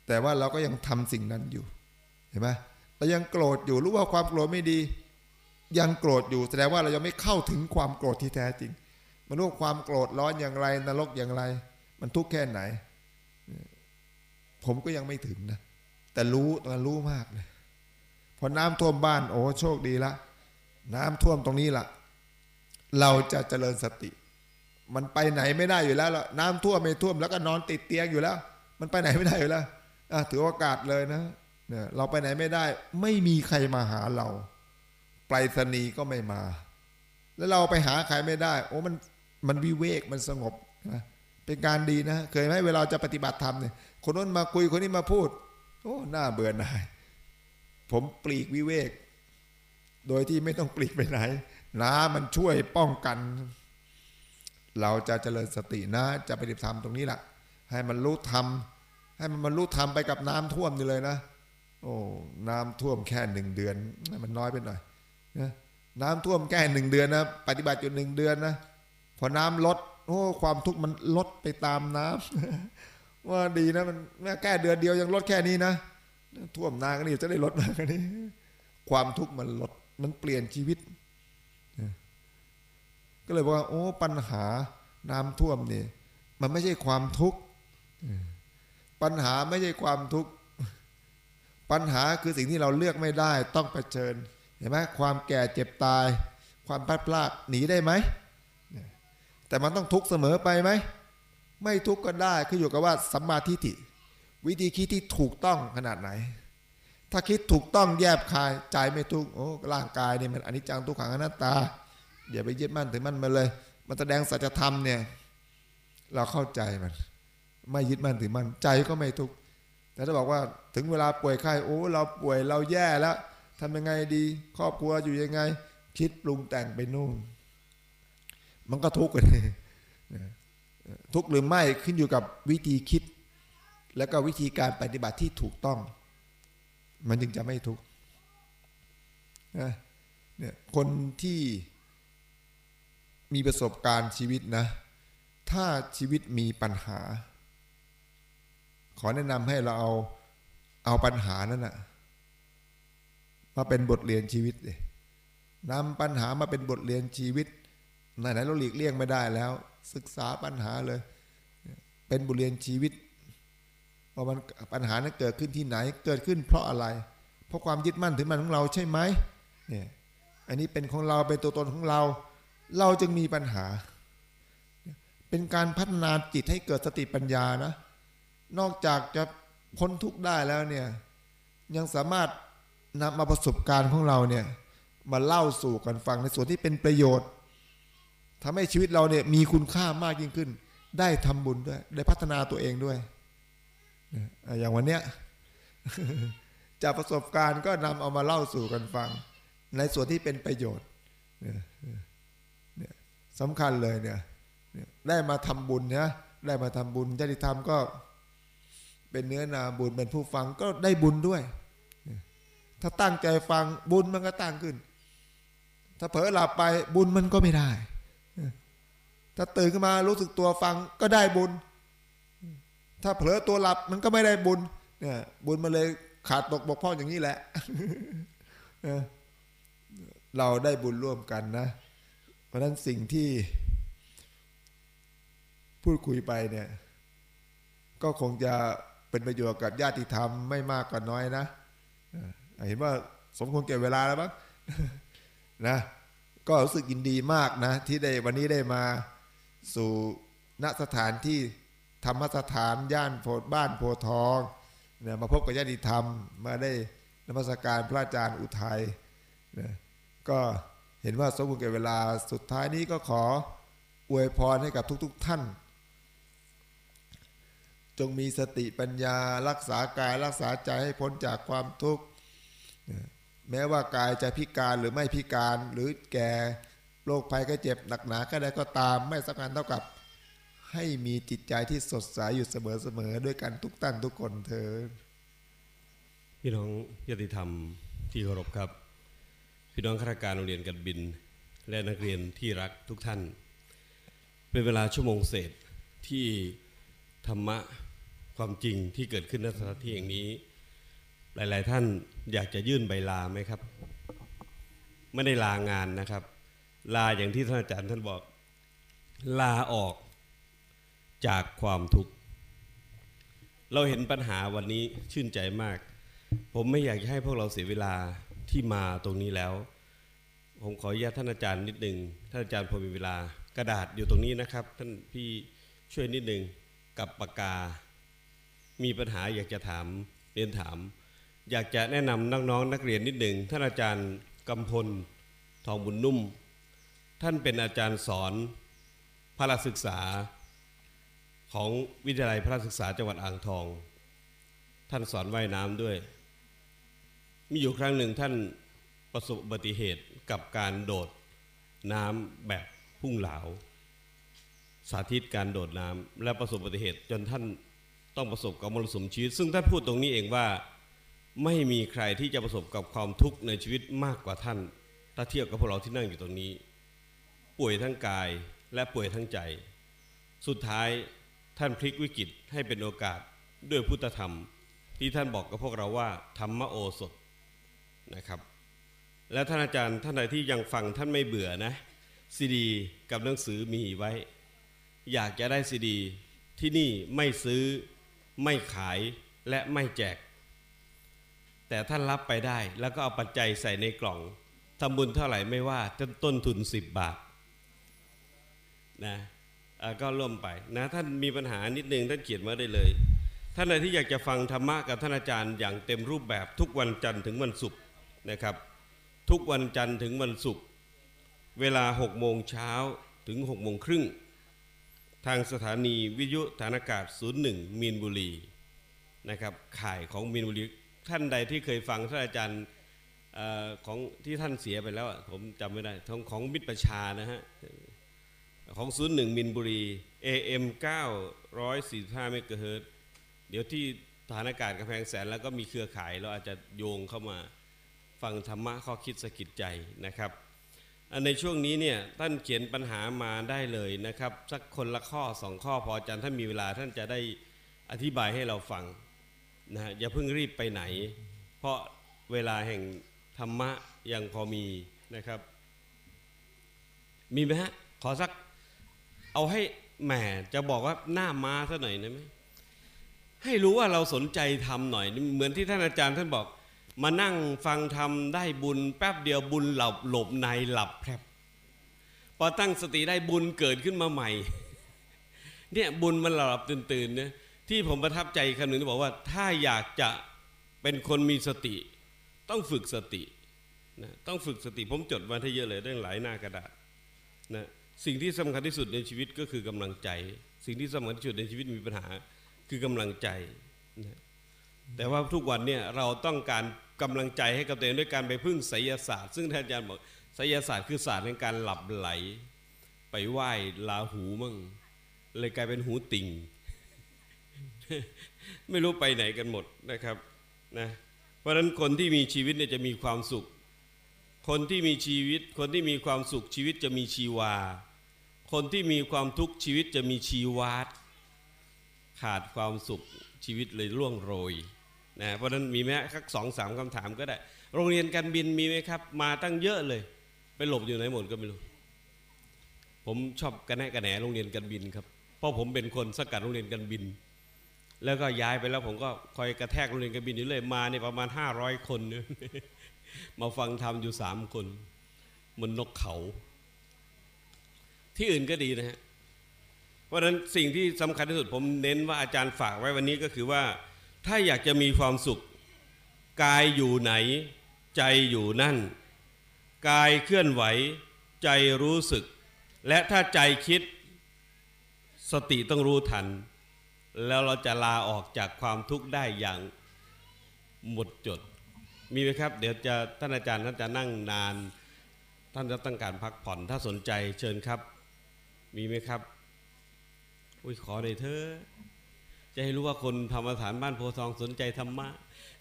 Speaker 1: แต่ว่าเราก็ยังทำสิ่งนั้นอยู่ เห็นไหมเรายังโกรธอยู่รู้ว่าความโกรธไม่ดี ยังโกรธอยู่แสดงว่าเรายังไม่เข้าถึงความโกรธที่แท้จริงมันรู้ความโกรธร้อนอย่างไรนรกอย่างไร มันทุกข์แค่ไหน ผมก็ยังไม่ถึงนะ แต่รู้ตอนรู้มากเลยพอน้ำท่วมบ้าน โอ้โชคดีละ น้ำท่วมตรงนี้ละเราจะเจริญสติ มันไปไหนไม่ได้อยู่แล้วละน้ำท่วมไม่ท่วมแล้วก็นอนติดเตียงอยู่แล้ว มันไปไหนไม่ได้อยู่แล้วถือโอกาสเลยนะเนี่ยเราไปไหนไม่ได้ ไม่มีใครมาหาเราไปรษณีย์ก็ไม่มา แล้วเราไปหาใครไม่ได้ โอ้มันมันวิเวกมันสงบนะ เป็นการดีนะ เคยไหมเวลาจะปฏิบัติธรรมเนี่ยคนนั้นมาคุยคนนี้มาพูด โอ้หน้าเบื่อหน่ายผมปลีกวิเวก โดยที่ไม่ต้องปลีกไปไหนน้ามันช่วยป้องกัน เราจะเจริญสตินะ จะปฏิบัติธรรมตรงนี้แหละให้มันรู้ธรรมให้มันมันรู้ธรรมไปกับน้ำท่วมนี่เลยนะ โอ้น้ำท่วมแค่หนึ่งเดือนมันน้อยไปหน่อยนะน้ำท่วมแค่หนึ่งเดือนนะปฏิบัติอยู่หนึ่งเดือนนะพอน้ำลด โอ้ความทุกข์มันลดไปตามน้ำว่าดีนะมันแม่แก้เดือนเดียวยังลดแค่นี้นะท่วมนากันนี่จะได้ลดมากันนี้ ความทุกข์มันลดมันเปลี่ยนชีวิต ก็เลยบอกว่า โอ้ปัญหาน้ำท่วมนี่มันไม่ใช่ความทุกข์ปัญหาไม่ใช่ความทุกข์ปัญหาคือสิ่งที่เราเลือกไม่ได้ต้องเผชิญเห็นไหมความแก่เจ็บตาย ความพลาดพลาดหนีได้ไหม แต่มันต้องทุกข์เสมอไปไหม ไม่ทุกข์ก็ได้ขึ้นอยู่กับว่าสัมมาทิฏฐิวิธีคิดที่ถูกต้องขนาดไหน ถ้าคิดถูกต้องแยบคายใจไม่ทุกข์โอ้ร่างกายเนี่ยมันอนิจจังทุกขังอนัตตาอย่าไปยึดมั่นถือมั่นมาเลย มันแสดงสัจธรรมเนี่ย เราเข้าใจมัน ไม่ยึดมั่นถือมั่นใจก็ไม่ทุกข์แต่ถ้าบอกว่าถึงเวลาป่วยไข้โอ้ เราป่วยเราแย่แล้วทำยังไงดี ครอบครัวอยู่ยังไง คิดปรุงแต่งไปนู่น มันก็ทุกข์เลยทุกข์หรือไม่ขึ้นอยู่กับวิธีคิด แล้วก็วิธีการปฏิบัติที่ถูกต้อง มันจึงจะไม่ทุกข์นะเนี่ยคนที่มีประสบการณ์ชีวิตนะ ถ้าชีวิตมีปัญหา ขอแนะนำให้เราเอาเอาปัญหานั้นนะมาเป็นบทเรียนชีวิตเลยนำปัญหามาเป็นบทเรียนชีวิต ไหนๆเราหลีกเลี่ยงไม่ได้แล้ว ศึกษาปัญหาเลย เป็นบทเรียนชีวิตว่ามันปัญหานั้นเกิดขึ้นที่ไหนเกิดขึ้นเพราะอะไร เพราะความยึดมั่นถือมั่นของเราใช่ไหมเนี่ยอันนี้เป็นของเราเป็นตัวตนของเรา เราจึงมีปัญหา เป็นการพัฒนาจิตให้เกิดสติปัญญานะ นอกจากจะพ้นทุกข์ได้แล้วเนี่ยยังสามารถนำมาประสบการณ์ของเราเนี่ยมาเล่าสู่กันฟังในส่วนที่เป็นประโยชน์ ทำให้ชีวิตเราเนี่ยมีคุณค่ามากยิ่งขึ้น ได้ทำบุญด้วย ได้พัฒนาตัวเองด้วย อย่างวันเนี้ยจากประสบการณ์ก็นำเอามาเล่าสู่กันฟัง ในส่วนที่เป็นประโยชน์เนี่ยสำคัญเลยเนี่ย ได้มาทำบุญนี่ยได้มาทำบุญญาติธรรมก็เป็นเนื้อนาบุญเป็นผู้ฟังก็ได้บุญด้วย ถ้าตั้งใจฟังบุญมันก็ตั้งขึ้น ถ้าเผลอหลับไปบุญมันก็ไม่ได้ ถ้าตื่นขึ้นมารู้สึกตัวฟังก็ได้บุญ ถ้าเผลอตัวหลับมันก็ไม่ได้บุญ เนี่ย บุญมาเลยขาดตกบกพร่องอย่างนี้แหละ เราได้บุญร่วมกันนะ เพราะนั้นสิ่งที่ พูดคุยไปเนี่ย ก็คงจะเป็นประโยชน์กับญาติธรรมไม่มากก็น้อยนะเห็นว่าสมควรเก็บเวลาแล้วบ้างนะ ก็รู้สึกยินดีมากนะ ที่ได้วันนี้ได้มา สู่ณสถานที่ธรรมสถานย่านโพบ้านโพทองเนี่ยมาพบกับญาติธรรมมาได้นมัสการพระอาจารย์อุทัยนะก็เห็นว่าสมควรแก่เวลาสุดท้ายนี้ก็ขออวยพรให้กับทุก ๆ ท่าน จงมีสติปัญญารักษากายรักษาใจให้พ้นจากความทุกข์แม้ว่ากายจะพิการหรือไม่พิการหรือแก่ โรคภัยก็เจ็บหนักหนาก็ได้ก็ตามไม่สำคัญเท่ากับ ให้มีจิตใจที่สดใสอยู่เสมอๆด้วยกันทุกท่านทุกคนเถิด
Speaker 2: พี่น้องยติธรรมที่เคารพครับ พี่น้องข้าราชการโรงเรียนการบิน และนักเรียนที่รักทุกท่าน เป็นเวลาชั่วโมงเศษที่ธรรมะความจริงที่เกิดขึ้นณสถานที่อย่งนี้ หลาย ๆ ท่านอยากจะยื่นใบลาไหมครับ ไม่ได้ลางานนะครับ ลาอย่างที่ท่านอาจารย์ท่านบอก ลาออกจากความทุกข์ เราเห็นปัญหาวันนี้ชื่นใจมาก ผมไม่อยากจะให้พวกเราเสียเวลาที่มาตรงนี้แล้ว ผมขออนุญาตท่านอาจารย์นิดหนึ่งท่านอาจารย์พอมีเวลากระดาษอยู่ตรงนี้นะครับ ท่านพี่ช่วยนิดหนึ่งกับปากกา มีปัญหาอยากจะถามเรียนถาม อยากจะแนะนำน้องๆนักเรียนนิดหนึ่งท่านอาจารย์กำพลทองบุญนุ่ม ท่านเป็นอาจารย์สอนพระศึกษาของวิทยาลัยพระศึกษาจังหวัดอ่างทอง ท่านสอนว่ายน้ำด้วย มีอยู่ครั้งหนึ่งท่านประสบอุบัติเหตุกับการโดดน้ำแบบพุ่งเหลาสาธิตการโดดน้ำและประสบอุบัติเหตุจนท่านต้องประสบกับมรสุมชีวิต ซึ่งท่านพูดตรงนี้เองว่าไม่มีใครที่จะประสบกับความทุกข์ในชีวิตมากกว่าท่าน ถ้าเทียบกับพวกเราที่นั่งอยู่ตรงนี้ ป่วยทั้งกายและป่วยทั้งใจ สุดท้ายท่านพลิกวิกฤตให้เป็นโอกาสด้วยพุทธธรรม ที่ท่านบอกกับพวกเราว่า ธรรมโอสถนะครับ และท่านอาจารย์ท่านใดที่ยังฟังท่านไม่เบื่อนะซีดีกับหนังสือมีไว้ อยากจะได้ซีดี ที่นี่ไม่ซื้อ ไม่ขายและไม่แจก แต่ท่านรับไปได้แล้วก็เอาปัจจัยใส่ในกล่องทำบุญเท่าไหร่ไม่ว่าต้นต้นทุน 10 บาท นะก็ร่วมไปนะท่านมีปัญหานิดนึงท่านเขียนมาได้เลย ท่านใดที่อยากจะฟังธรรมะกับท่านอาจารย์อย่างเต็มรูปแบบทุกวันจันทร์ถึงวันศุกร์นะครับ ทุกวันจันทร์ถึงวันศุกร์เวลา6โมงเช้าถึง6โมงครึ่งทางสถานีวิทยุฐานอากาศ 01 มีนบุรีนะครับข่ายของมีนบุรีท่านใดที่เคยฟังท่านอาจารย์ออของที่ท่านเสียไปแล้วผมจำไม่ได้ของของมิตรประชานะฮะ ของ 01 มินบุรี AM 945 เมกะเฮิรตเดี๋ยวที่ฐานอากาศกำแพงแสนแล้วก็มีเครือข่ายเราอาจจะโยงเข้ามาฟังธรรมะข้อคิดสะกิดใจนะครับ ในช่วงนี้เนี่ยท่านเขียนปัญหามาได้เลยนะครับ สักคนละข้อสองข้อพออาจารย์ท่านมีเวลาท่านจะได้อธิบายให้เราฟังนะฮะอย่าเพิ่งรีบไปไหน เพราะเวลาแห่งธรรมะยังพอมีนะครับ มีไหมฮะขอสัก เอาให้แหมจะบอกว่าหน้ามาซะหน่อยได้ไหมให้รู้ว่าเราสนใจทำหน่อย เหมือนที่ท่านอาจารย์ท่านบอก มานั่งฟังทำได้บุญ แป๊บเดียวบุญหลับหลบในหลับแพรบพอตั้งสติได้บุญเกิดขึ้นมาใหม่ เนี่ยบุญมันหลับตื่นตื่นๆเนี่ยที่ผมประทับใจคำหนึ่งที่บอกว่า ถ้าอยากจะเป็นคนมีสติ ต้องฝึกสตินะต้องฝึกสติผมจดมาให้เยอะเลยได้หลายหน้ากระดาษนะ สิ่งที่สำคัญที่สุดในชีวิตก็คือกำลังใจ สิ่งที่สำคัญที่สุดในชีวิตมีปัญหาคือกำลังใจนะแต่ว่าทุกวันเนี่ยเราต้องการกำลังใจให้กับตัวเองด้วยการไปพึ่งไสยศาสตร์ ซึ่งท่านอาจารย์บอกไสยศาสตร์คือศาสตร์ในการหลับไหล ไปไหว้ลาหูมั่งเลยกลายเป็นหูติ่ง ไม่รู้ไปไหนกันหมดนะครับนะเพราะฉะนั้นคนที่มีชีวิตเนี่ยจะมีความสุข คนที่มีชีวิต คนที่มีความสุขชีวิตจะมีชีวา คนที่มีความทุกข์ชีวิตจะมีชีวาตขาดความสุขชีวิตเลยล่วงโรยนะเพราะนั้นมีไหมสักสองสามคำถามก็ได้ โรงเรียนการบินมีไหมครับ มาตั้งเยอะเลย ไปหลบอยู่ไหนหมดก็ไม่รู้ ผมชอบกระแนกระแหนโรงเรียนการบินครับเพราะผมเป็นคนสกัดโรงเรียนการบิน แล้วก็ย้ายไปแล้วผมก็คอยกระแทกโรงเรียนการบินอยู่เลยมาเนี่ยประมาณห้าร้อยคนเนี่ยมาฟังทำอยู่สามคนบนนกเขา ที่อื่นก็ดีนะฮะเพราะฉะนั้นสิ่งที่สำคัญที่สุดผมเน้นว่าอาจารย์ฝากไว้วันนี้ก็คือว่า ถ้าอยากจะมีความสุข กายอยู่ไหน ใจอยู่นั่น กายเคลื่อนไหว ใจรู้สึก และถ้าใจคิด สติต้องรู้ทัน แล้วเราจะลาออกจากความทุกข์ได้อย่างหมดจด มีไหมครับ เดี๋ยวจะท่านอาจารย์ท่านจะนั่งนาน ท่านจะต้องการพักผ่อนถ้าสนใจเชิญครับ มีไหมครับ อุ้ยขอได้เธอ จะให้รู้ว่าคนธรรมฐานบ้านโพทองสนใจธรรมะ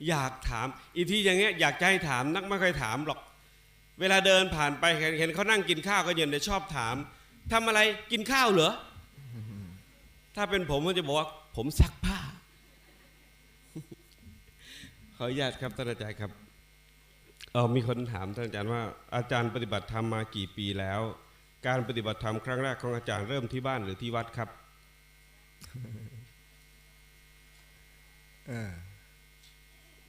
Speaker 2: อยากถาม อีที่อย่างเงี้ยอยากจะให้ถามนักไม่ค่อยถามหรอก เวลาเดินผ่านไปเห็นเห็นเขานั่งกินข้าวก็เย็นแต่ชอบถามทำอะไรกินข้าวเหรอ ถ้าเป็นผมผมจะบอกว่าผมซักผ้า ขออนุญาตครับท่านอาจารย์ครับเออมีคนถามท่านอาจารย์ว่าอาจารย์ปฏิบัติธรรมมากี่ปีแล้ว การปฏิบัติธรรมครั้งแรกของอาจารย์เริ่มที่บ้านหรือที่วัดครับ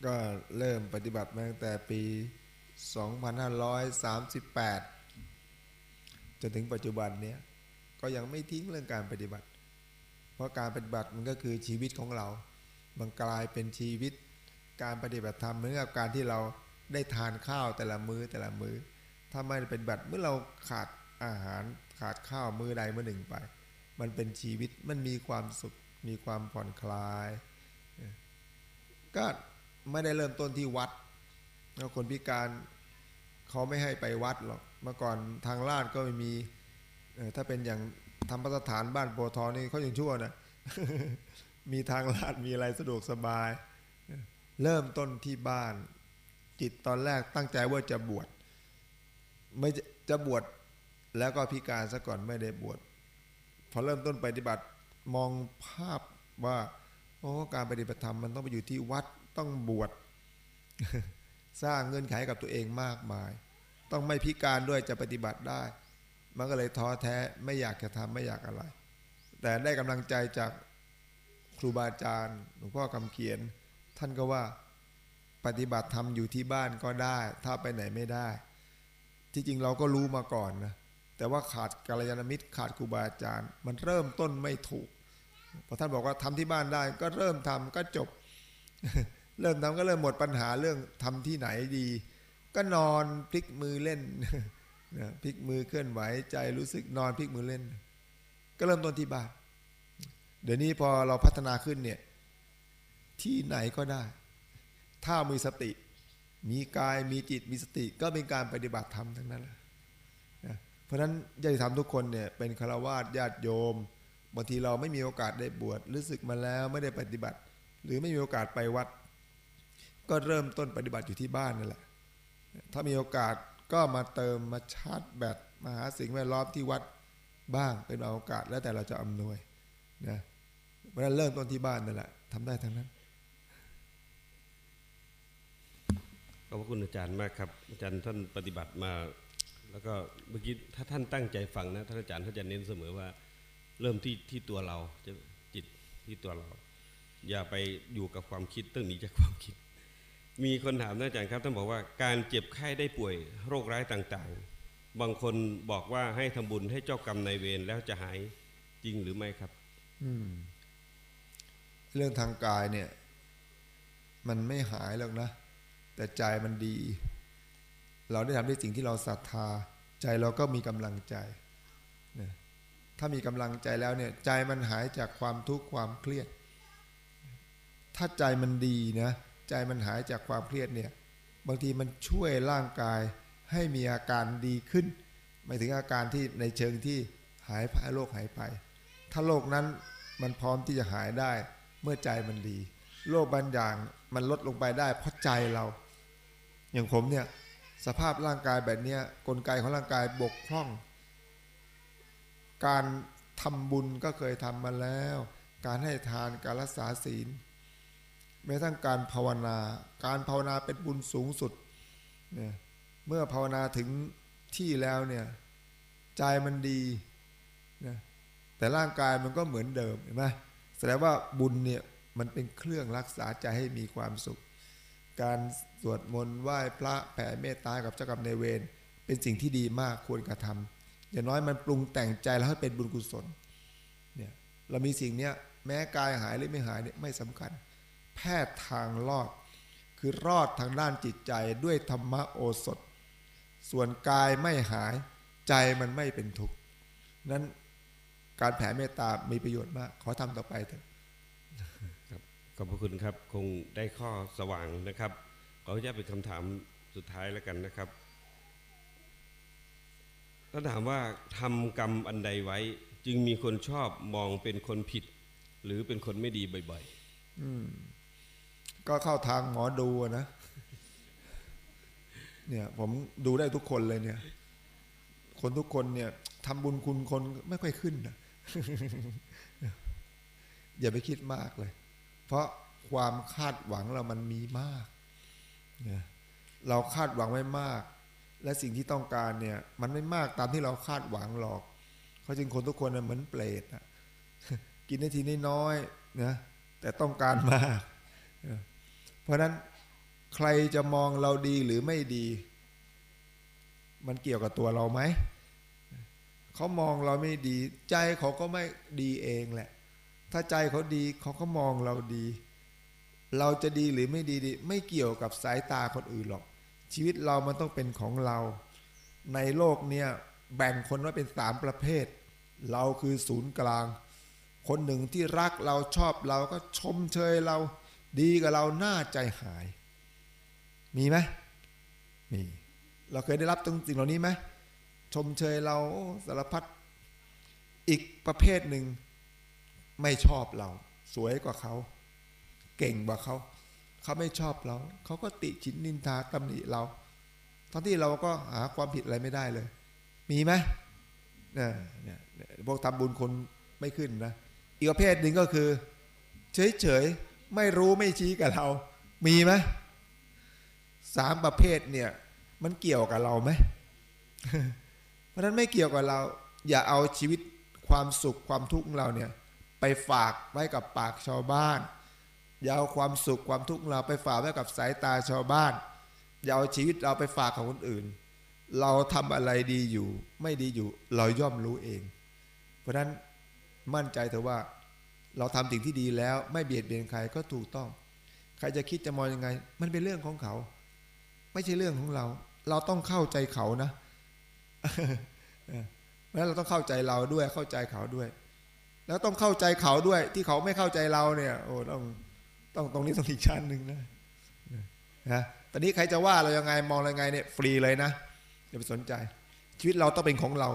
Speaker 1: ก็เริ่มปฏิบัติมาตั้งแต่ปี 2538 จนถึงปัจจุบันเนี้ยก็ยังไม่ทิ้งเรื่องการปฏิบัติ เพราะการปฏิบัติมันก็คือชีวิตของเรา มันกลายเป็นชีวิต การปฏิบัติธรรมเหมือนกับการที่เราได้ทานข้าวแต่ละมื้อแต่ละมื้อถ้าไม่ปฏิบัติเมื่อเราขาด อาหารขาดข้าวมือใดมือหนึ่งไป มันเป็นชีวิตมันมีความสุขมีความผ่อนคลาย ก็ไม่ได้เริ่มต้นที่วัดแล้วคนพิการเขาไม่ให้ไปวัดหรอกเมื่อก่อนทางลาดก็ไม่มีถ้าเป็นอย่างธรรมสถานบ้านโพธิ์ทองนี่เขายังชั่วนะมีทางลาดมีอะไรสะดวกสบาย เริ่มต้นที่บ้าน จิตตอนแรกตั้งใจว่าจะบวชไม่จะบวช แล้วก็พิการซะก่อนไม่ได้บวชพอเริ่มต้นปฏิบัติมองภาพว่าโอ้การปฏิบัติธรรมมันต้องไปอยู่ที่วัดต้องบวชสร้างเงื่อนไขกับตัวเองมากมาย ต้องไม่พิการด้วยจะปฏิบัติได้ มันก็เลยท้อแท้ไม่อยากจะทำไม่อยากอะไร แต่ได้กำลังใจจากครูบาอาจารย์หลวงพ่อคำเขียน ท่านก็ว่าปปฏิบัติธรรมอยู่ที่บ้านก็ได้ ถ้าไปไหนไม่ได้ ที่จริงเราก็รู้มาก่อนนะ แต่ว่าขาดกัลยาณมิตร ขาดครูบาอาจารย์ มันเริ่มต้นไม่ถูกพอท่านบอกว่าทำที่บ้านได้ก็เริ่มทำก็จบ เริ่มทำก็เริ่มหมดปัญหาเรื่องทำที่ไหนดี ก็นอนพลิกมือเล่นนะพลิกมือเคลื่อนไหวใจรู้สึกนอนพลิกมือเล่น ก็เริ่มต้นที่บ้านเดี๋ยวนี้พอเราพัฒนาขึ้นเนี่ยที่ไหนก็ได้ ถ้ามีสติ มีกายมีจิตมีสติก็เป็นการปฏิบัติธรรมทั้งนั้นแหละ เพราะฉะนั้นญาติธรรมทุกคนเนี่ยเป็นฆราวาสญาติโยมบางทีเราไม่มีโอกาสได้บวชรู้สึกมาแล้วไม่ได้ปฏิบัติ หรือไม่มีโอกาสไปวัด ก็เริ่มต้นปฏิบัติอยู่ที่บ้านนั่นแหละ ถ้ามีโอกาสก็มาเติมมาชาร์จแบตมาหาสิ่งแวดล้อมที่วัดบ้างเป็นโอกาสแล้วแต่เราจะอำนวยนะเพราะนั้นเริ่มต้นที่บ้านนั่นแหละทำได้ทั้งนั้น
Speaker 2: ขอบคุณอาจารย์มากครับ อาจารย์ท่านปฏิบัติมา แล้วก็เมื่อกี้ถ้าท่านตั้งใจฟังนะท่านอาจารย์ท่านจะเน้นเสมอว่า เริ่มที่ที่ตัวเราจะจิตที่ตัวเรา อย่าไปอยู่กับความคิดต้องหนีจากความคิด มีคนถามท่านอาจารย์ครับท่านบอกว่าการเจ็บไข้ได้ป่วยโรคร้ายต่างๆ บางคนบอกว่าให้ทำบุญให้เจ้ากรรมนายเวรแล้วจะหายจริงหรือไม่ครับ
Speaker 1: อืมเรื่องทางกายเนี่ย มันไม่หายหรอกนะ แต่ใจมันดี เราได้ทำในสิ่งที่เราศรัทธา ใจเราก็มีกำลังใจนะถ้ามีกำลังใจแล้วเนี่ยใจมันหายจากความทุกข์ความเครียด ถ้าใจมันดีนะใจมันหายจากความเครียดเนี่ยบางทีมันช่วยร่างกายให้มีอาการดีขึ้นหมายถึงอาการที่ในเชิงที่หายภายโรคหายไป ถ้าโรคนั้นมันพร้อมที่จะหายได้ เมื่อใจมันดีโรคบางอย่างมันลดลงไปได้เพราะใจเรา อย่างผมเนี่ย สภาพร่างกายแบบนี้กลไกของร่างกายบกพร่อง การทำบุญก็เคยทำมาแล้ว การให้ทานการรักษาศีลแม้ทั้งการภาวนา การภาวนาเป็นบุญสูงสุดเนี่ยเมื่อภาวนาถึงที่แล้วเนี่ยใจมันดีนะแต่ร่างกายมันก็เหมือนเดิมเห็นไหมแสดงว่าบุญเนี่ยมันเป็นเครื่องรักษาใจให้มีความสุข การสวดมนต์ไหว้พระแผ่เมตตากับเจ้ากรรมนายเวรเป็นสิ่งที่ดีมากควรกระทำอย่างน้อยมันปรุงแต่งใจแล้วให้เป็นบุญกุศลเนี่ยเรามีสิ่งเนี้ยแม้กายหายหรือไม่หายเนี่ยไม่สำคัญ แพทย์ทางรอด คือรอดทางด้านจิตใจด้วยธรรมโอสถ ส่วนกายไม่หายใจมันไม่เป็นทุกข์นั้นการแผ่เมตตามีประโยชน์มาก ขอทำต่อไปเถอะ
Speaker 2: ขอบพระคุณครับคงได้ข้อสว่างนะครับขออนุญาตเป็นคำถามสุดท้ายแล้วกันนะครับถ้าถามว่าทำกรรมอันใดไว้ จึงมีคนชอบมองเป็นคนผิด หรือเป็นคนไม่ดีบ่อย
Speaker 1: ก็เข้าทางหมอดูนะเนี่ยผมดูได้ทุกคนเลยเนี่ย คนทุกคนเนี่ยทำบุญคุณคนไม่ค่อยขึ้นนะอย่าไปคิดมากเลย เพราะความคาดหวังเรามันมีมากเนี่ยเราคาดหวังไว้มาก และสิ่งที่ต้องการเนี่ยมันไม่มากตามที่เราคาดหวังหรอกเพราะจริงคนทุกคนน่ะเหมือนเปรตอะกินได้ทีน้อยๆนะแต่ต้องการมาก เพราะนั้นใครจะมองเราดีหรือไม่ดี มันเกี่ยวกับตัวเราไหม เขามองเราไม่ดี ใจเขาก็ไม่ดีเองแหละ ถ้าใจเขาดีเขาก็มองเราดี เราจะดีหรือไม่ดีดี ไม่เกี่ยวกับสายตาคนอื่นหรอก ชีวิตเรามันต้องเป็นของเรา ในโลกเนี่ยแบ่งคนไว้เป็นสามประเภท เราคือศูนย์กลาง คนหนึ่งที่รักเราชอบเราก็ชมเชยเรา ดีกับเราหน้าใจหาย มีไหมมีเราเคยได้รับตรงสิ่งเหล่านี้ไหมชมเชยเราสารพัดอีกประเภทหนึ่ง ไม่ชอบเรา สวยกว่าเขา เก่งกว่าเขา เขาไม่ชอบเรา เขาก็ติชินนินทาตำหนิเราทั้งที่เราก็หาความผิดอะไรไม่ได้เลย มีไหมเนี่ยเนี่ยพวกทำบุญคนไม่ขึ้นนะ อีกประเภทหนึ่งก็คือ เฉยๆ ไม่รู้ไม่ชี้กับเรา มีไหมสามประเภทเนี่ย มันเกี่ยวกับเราไหม เพราะนั้นไม่เกี่ยวกับเรา อย่าเอาชีวิตความสุขความทุกข์ของเราเนี่ย ไปฝากไว้กับปากชาวบ้านอย่าเอาความสุขความทุกข์เราไปฝากไว้กับสายตาชาวบ้านอย่าเอาชีวิตเราไปฝากกับคนอื่น เราทำอะไรดีอยู่ ไม่ดีอยู่ เราย่อมรู้เอง เพราะฉะนั้นมั่นใจเถอะว่า เราทำสิ่งที่ดีแล้วไม่เบียดเบียนใครก็ถูกต้อง ใครจะคิดจะมองยังไง มันเป็นเรื่องของเขา ไม่ใช่เรื่องของเรา เราต้องเข้าใจเขานะเพราะฉะนั้นเราต้องเข้าใจเราด้วยเข้าใจเขาด้วย แล้วต้องเข้าใจเขาด้วย ที่เขาไม่เข้าใจเราเนี่ย โอ้ต้องต้องตรงนี้ต้องอีกชั้นหนึ่งนะนะตอนนี้ใครจะว่าเรายังไงมองเรายังไงเนี่ยฟรีเลยนะอย่าไปสนใจ ชีวิตเราต้องเป็นของเรา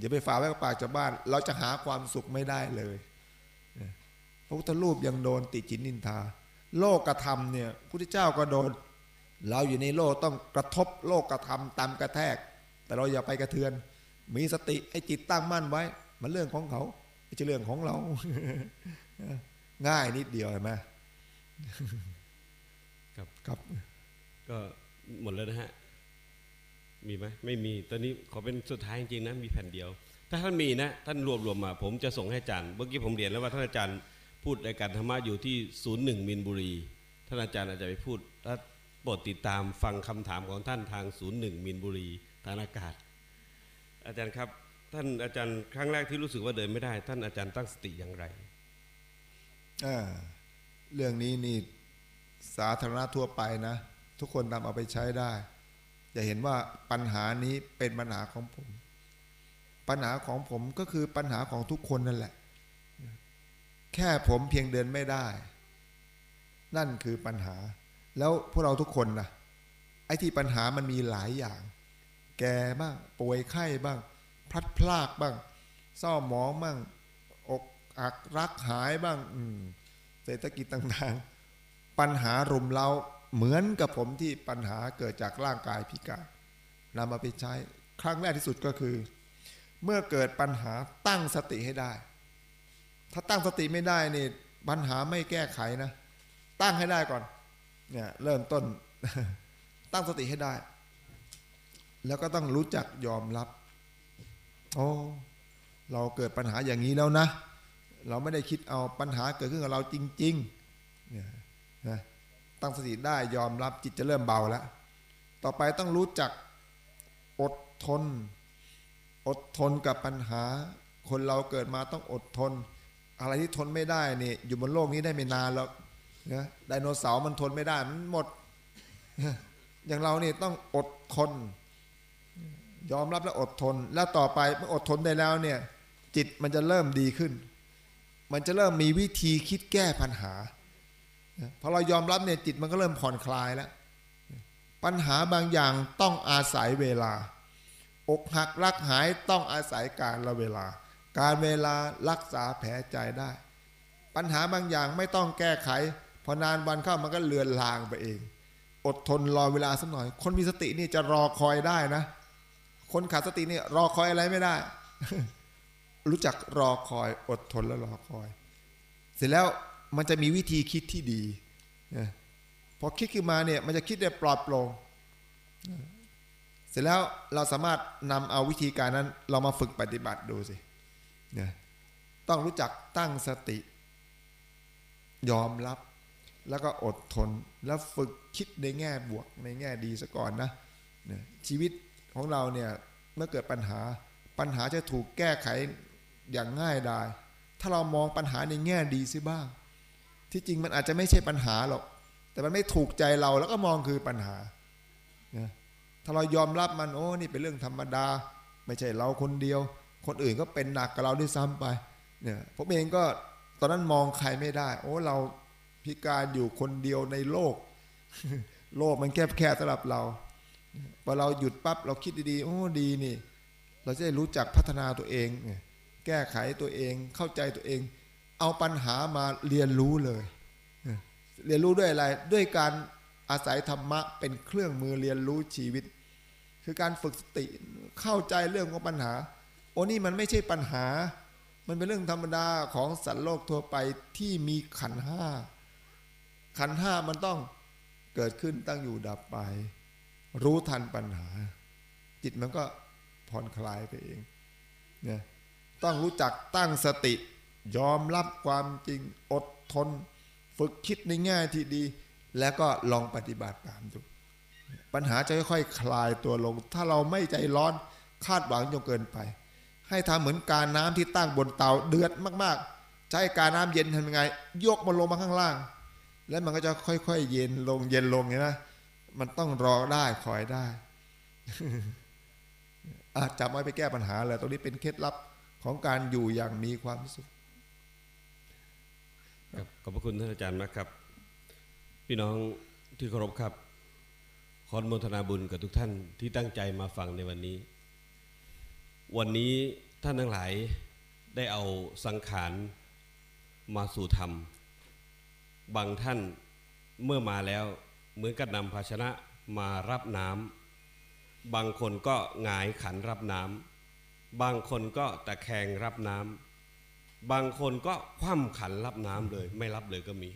Speaker 1: อย่าไปฝากไว้กับปากชาวบ้าน เราจะหาความสุขไม่ได้เลยพระพุทธรูปยังโดนติจินนินทา โลกกระทำเนี่ยพุทธเจ้าก็โดน เราอยู่ในโลกต้องกระทบโลกกระทำตามกระแทก แต่เราอย่าไปกระเทือน มีสติให้จิตตั้งมั่นไว้ มันเรื่องของเขา ไม่ใช่เรื่องของเรา ง่ายนิดเดียวเห็นไหม
Speaker 2: ครับ
Speaker 1: ครับ
Speaker 2: ก็หมดแล้วนะฮะ มีไหมไม่มี ตอนนี้ขอเป็นสุดท้ายจริงๆนะ มีแผ่นเดียว ถ้าท่านมีนะ ท่านรวบรวมมา ผมจะส่งให้อาจารย์ เมื่อกี้ผมเรียนแล้วว่าท่านอาจารย์พูดในการธรรมะอยู่ที่ศูนย์หนึ่งมินบุรี ท่านอาจารย์อาจจะไปพูดถ้าโปรดติดตามฟังคำถามของท่านทางศูนย์หนึ่งมินบุรี ทางอากาศ อาจารย์ครับ ท่านอาจารย์ครั้งแรกที่รู้สึกว่าเดินไม่ได้ ท่านอาจารย์ตั้งสติอย่างไร
Speaker 1: อ่าเรื่องนี้นี่สาธารณะทั่วไปนะ ทุกคนนำเอาไปใช้ได้ อย่าเห็นว่าปัญหานี้เป็นปัญหาของผม ปัญหาของผมก็คือปัญหาของทุกคนนั่นแหละ แค่ผมเพียงเดินไม่ได้ นั่นคือปัญหา แล้วพวกเราทุกคนนะไอ้ที่ปัญหามันมีหลายอย่าง แก่บ้างป่วยไข้บ้าง พลัดพรากบ้างเศร้าหมองบ้างอกอักรักหายบ้างเศรษฐกิจต่างๆ ปัญหารุมเราเหมือนกับผมที่ปัญหาเกิดจากร่างกายพิการนำมาไปใช้ครั้งแรกที่สุดก็คือ เมื่อเกิดปัญหาตั้งสติให้ได้ ถ้าตั้งสติไม่ได้นี่ปัญหาไม่แก้ไขนะ ตั้งให้ได้ก่อนเนี่ยเริ่มต้นตั้งสติให้ได้ แล้วก็ต้องรู้จักยอมรับ โอ้เราเกิดปัญหาอย่างนี้แล้วนะ เราไม่ได้คิดเอาปัญหาเกิดขึ้นกับเราจริงๆเนี่ยนะตั้งสติได้ยอมรับจิตจะเริ่มเบาแล้ว ต่อไปต้องรู้จักอดทน อดทนกับปัญหา คนเราเกิดมาต้องอดทน อะไรที่ทนไม่ได้นี่อยู่บนโลกนี้ได้ไม่นานแล้วนะไดโนเสาร์มันทนไม่ได้มันหมด อย่างเราเนี่ต้องอดทน ยอมรับและอดทน แล้วต่อไปเมื่ออดทนได้แล้วเนี่ยจิตมันจะเริ่มดีขึ้น มันจะเริ่มมีวิธีคิดแก้ปัญหาพอเรายอมรับเนี่ยจิตมันก็เริ่มผ่อนคลายแล้ว ปัญหาบางอย่างต้องอาศัยเวลา อกหักรักหายต้องอาศัยการละเวลา การเวลารักษาแผลใจได้ ปัญหาบางอย่างไม่ต้องแก้ไข พอนานวันเข้ามันก็เลือนลางไปเอง อดทนรอเวลาสักหน่อย คนมีสตินี่จะรอคอยได้นะ คนขาดสตินี่รอคอยอะไรไม่ได้ รู้จักรอคอยอดทนและรอคอย เสร็จแล้วมันจะมีวิธีคิดที่ดีพอคิดขึ้นมาเนี่ยมันจะคิดได้ปลอดโปร่งเสร็จแล้วเราสามารถนำเอาวิธีการนั้น เรามาฝึกปฏิบัติดูสินะต้องรู้จักตั้งสติ ยอมรับ แล้วก็อดทน แล้วฝึกคิดในแง่บวกในแง่ดีซะก่อนนะนะชีวิต ของเราเนี่ยเมื่อเกิดปัญหาปัญหาจะถูกแก้ไขอย่างง่ายดาย ถ้าเรามองปัญหาในแง่ดีซิบ้าง ที่จริงมันอาจจะไม่ใช่ปัญหาหรอก แต่มันไม่ถูกใจเราแล้วก็มองคือปัญหานะถ้าเรายอมรับมันโอ้นี่เป็นเรื่องธรรมดา ไม่ใช่เราคนเดียว คนอื่นก็เป็นหนักกับเราด้วยซ้ำไปเนี่ยผมเองก็ตอนนั้นมองใครไม่ได้ โอ้เราพิการอยู่คนเดียวในโลก โลกมันแคบแค่สำหรับเรา พอเราหยุดปั๊บเราคิดดีๆ โอ้ดีนี่ เราจะได้รู้จักพัฒนาตัวเองแก้ไขตัวเองเข้าใจตัวเอง เอาปัญหามาเรียนรู้เลย เรียนรู้ด้วยอะไรด้วยการอาศัยธรรมะเป็นเครื่องมือเรียนรู้ชีวิต คือการฝึกสติเข้าใจเรื่องของปัญหา โอ้นี่มันไม่ใช่ปัญหา มันเป็นเรื่องธรรมดาของสัตว์โลกทั่วไปที่มีขันห้าขันห้ามันต้องเกิดขึ้นตั้งอยู่ดับไป รู้ทันปัญหา จิตมันก็ผ่อนคลายไปเองเนี่ยต้องรู้จักตั้งสติ ยอมรับความจริงอดทน ฝึกคิดในแง่ที่ดี แล้วก็ลองปฏิบัติตามดู ปัญหาจะค่อยๆคลายตัวลง ถ้าเราไม่ใจร้อนคาดหวังจนเกินไป ให้ทำเหมือนการน้ำที่ตั้งบนเตาเดือดมากๆ ใช้การน้ำเย็นทำยังไง ยกมันลงมาข้างล่าง แล้วมันก็จะค่อยๆ เย็นลงเย็นลงเห็นไหม มันต้องรอได้คอยได้อาจจะไม่ไปแก้ปัญหาเลยตรงนี้เป็นเคล็ดลับของการอยู่อย่างมีความสุข
Speaker 2: ครับขอบพระคุณท่านอาจารย์มากครับ พี่น้องที่เคารพครับขออนุโมทนาบุญกับทุกท่านที่ตั้งใจมาฟังในวันนี้ วันนี้ท่านทั้งหลายได้เอาสังขารมาสู่ธรรม บางท่านเมื่อมาแล้ว เหมือนกับนำภาชนะมารับน้ำบางคนก็หงายขันรับน้ำบางคนก็ตะแคงรับน้ำบางคนก็คว่ำขันรับน้ำเลย ไม่รับเลยก็มี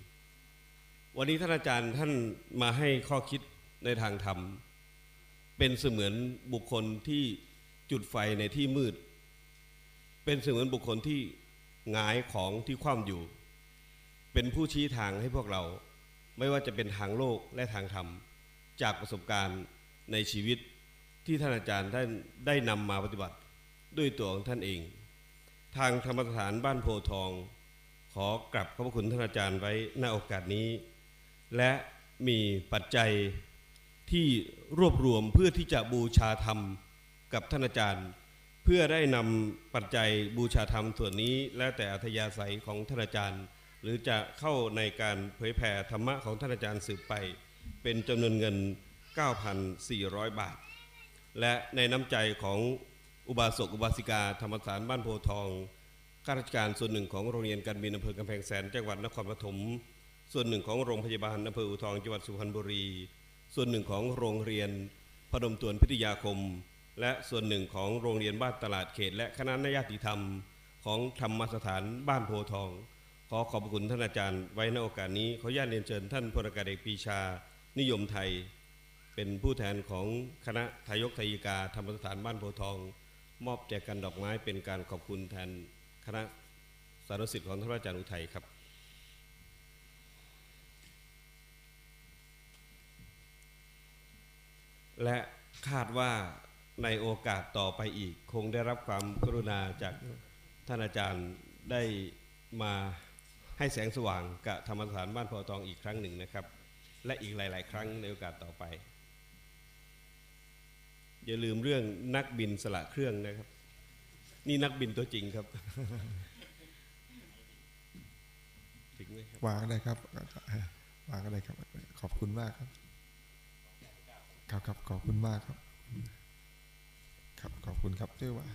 Speaker 2: วันนี้ท่านอาจารย์ท่านมาให้ข้อคิดในทางธรรม เป็นเสมือนบุคคลที่จุดไฟในที่มืด เป็นเสมือนบุคคลที่หงายของที่คว่ำอยู่ เป็นผู้ชี้ทางให้พวกเรา ไม่ว่าจะเป็นทางโลกและทางธรรม จากประสบการณ์ในชีวิตที่ท่านอาจารย์ท่านได้นำมาปฏิบัติด้วยตัวของท่านเอง ทางธรรมสถานบ้านโพทอง ขอกลับขอบพระคุณท่านอาจารย์ไว้ณโอกาสนี้ และมีปัจจัยที่รวบรวมเพื่อที่จะบูชาธรรมกับท่านอาจารย์ เพื่อได้นำปัจจัยบูชาธรรมส่วนนี้ แล้วแต่อัธยาศัยของท่านอาจารย์ หรือจะเข้าในการเผยแผ่ธรรมะของท่านอาจารย์สืบไป เป็นจำนวนเงิน 9,400 บาท และในน้ำใจของอุบาสกอุบาสิกา ธรรมสารบ้านโพทองข้าราชการส่วนหนึ่งของโรงเรียนการบินอำเภอกำแพงแสนจังหวัดนครปฐมส่วนหนึ่งของโรงพยาบาลอำเภออูทองจังหวัดสุพรรณบุรี ส่วนหนึ่งของโรงเรียนพนมตวนพิทยาคม และส่วนหนึ่งของโรงเรียนบ้านตลาดเขต และคณะนญาติธรรม ของธรรมสถานบ้านโพทอง ขอขอบคุณท่านอาจารย์ไว้ในโอกาสนี้ขออนุญาตเรียนเชิญท่านพลอากาศเอกปีชา นิยมไทย เป็นผู้แทนของคณะทายกทายิกาธรรมสถานบ้านโพทอง มอบแจกันดอกไม้เป็นการขอบคุณแทนคณะสารสิทธิ์ของท่านอาจารย์อุทัยครับ และคาดว่าในโอกาสต่อไปอีก คงได้รับความกรุณาจากท่านอาจารย์ได้มา ให้แสงสว่างกับธรรมสถานบ้านพธิ์ทองอีกครั้งหนึ่งนะครับ และอีกหลาย ๆ ครั้งในโอกาสต่อไป อย่าลืมเรื่องนักบินสละเครื่องนะครับ นี่นักบินตัวจริงครับถึงไหมครับ
Speaker 1: วางได้ครับวางได้ครับ ขอบคุณมากครับ ครับครับขอบคุณมากครับ ครับขอบคุณครับด้วยว่า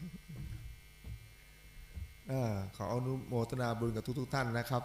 Speaker 1: ขออนุโมทนาบุญกับทุกๆท่านนะครับ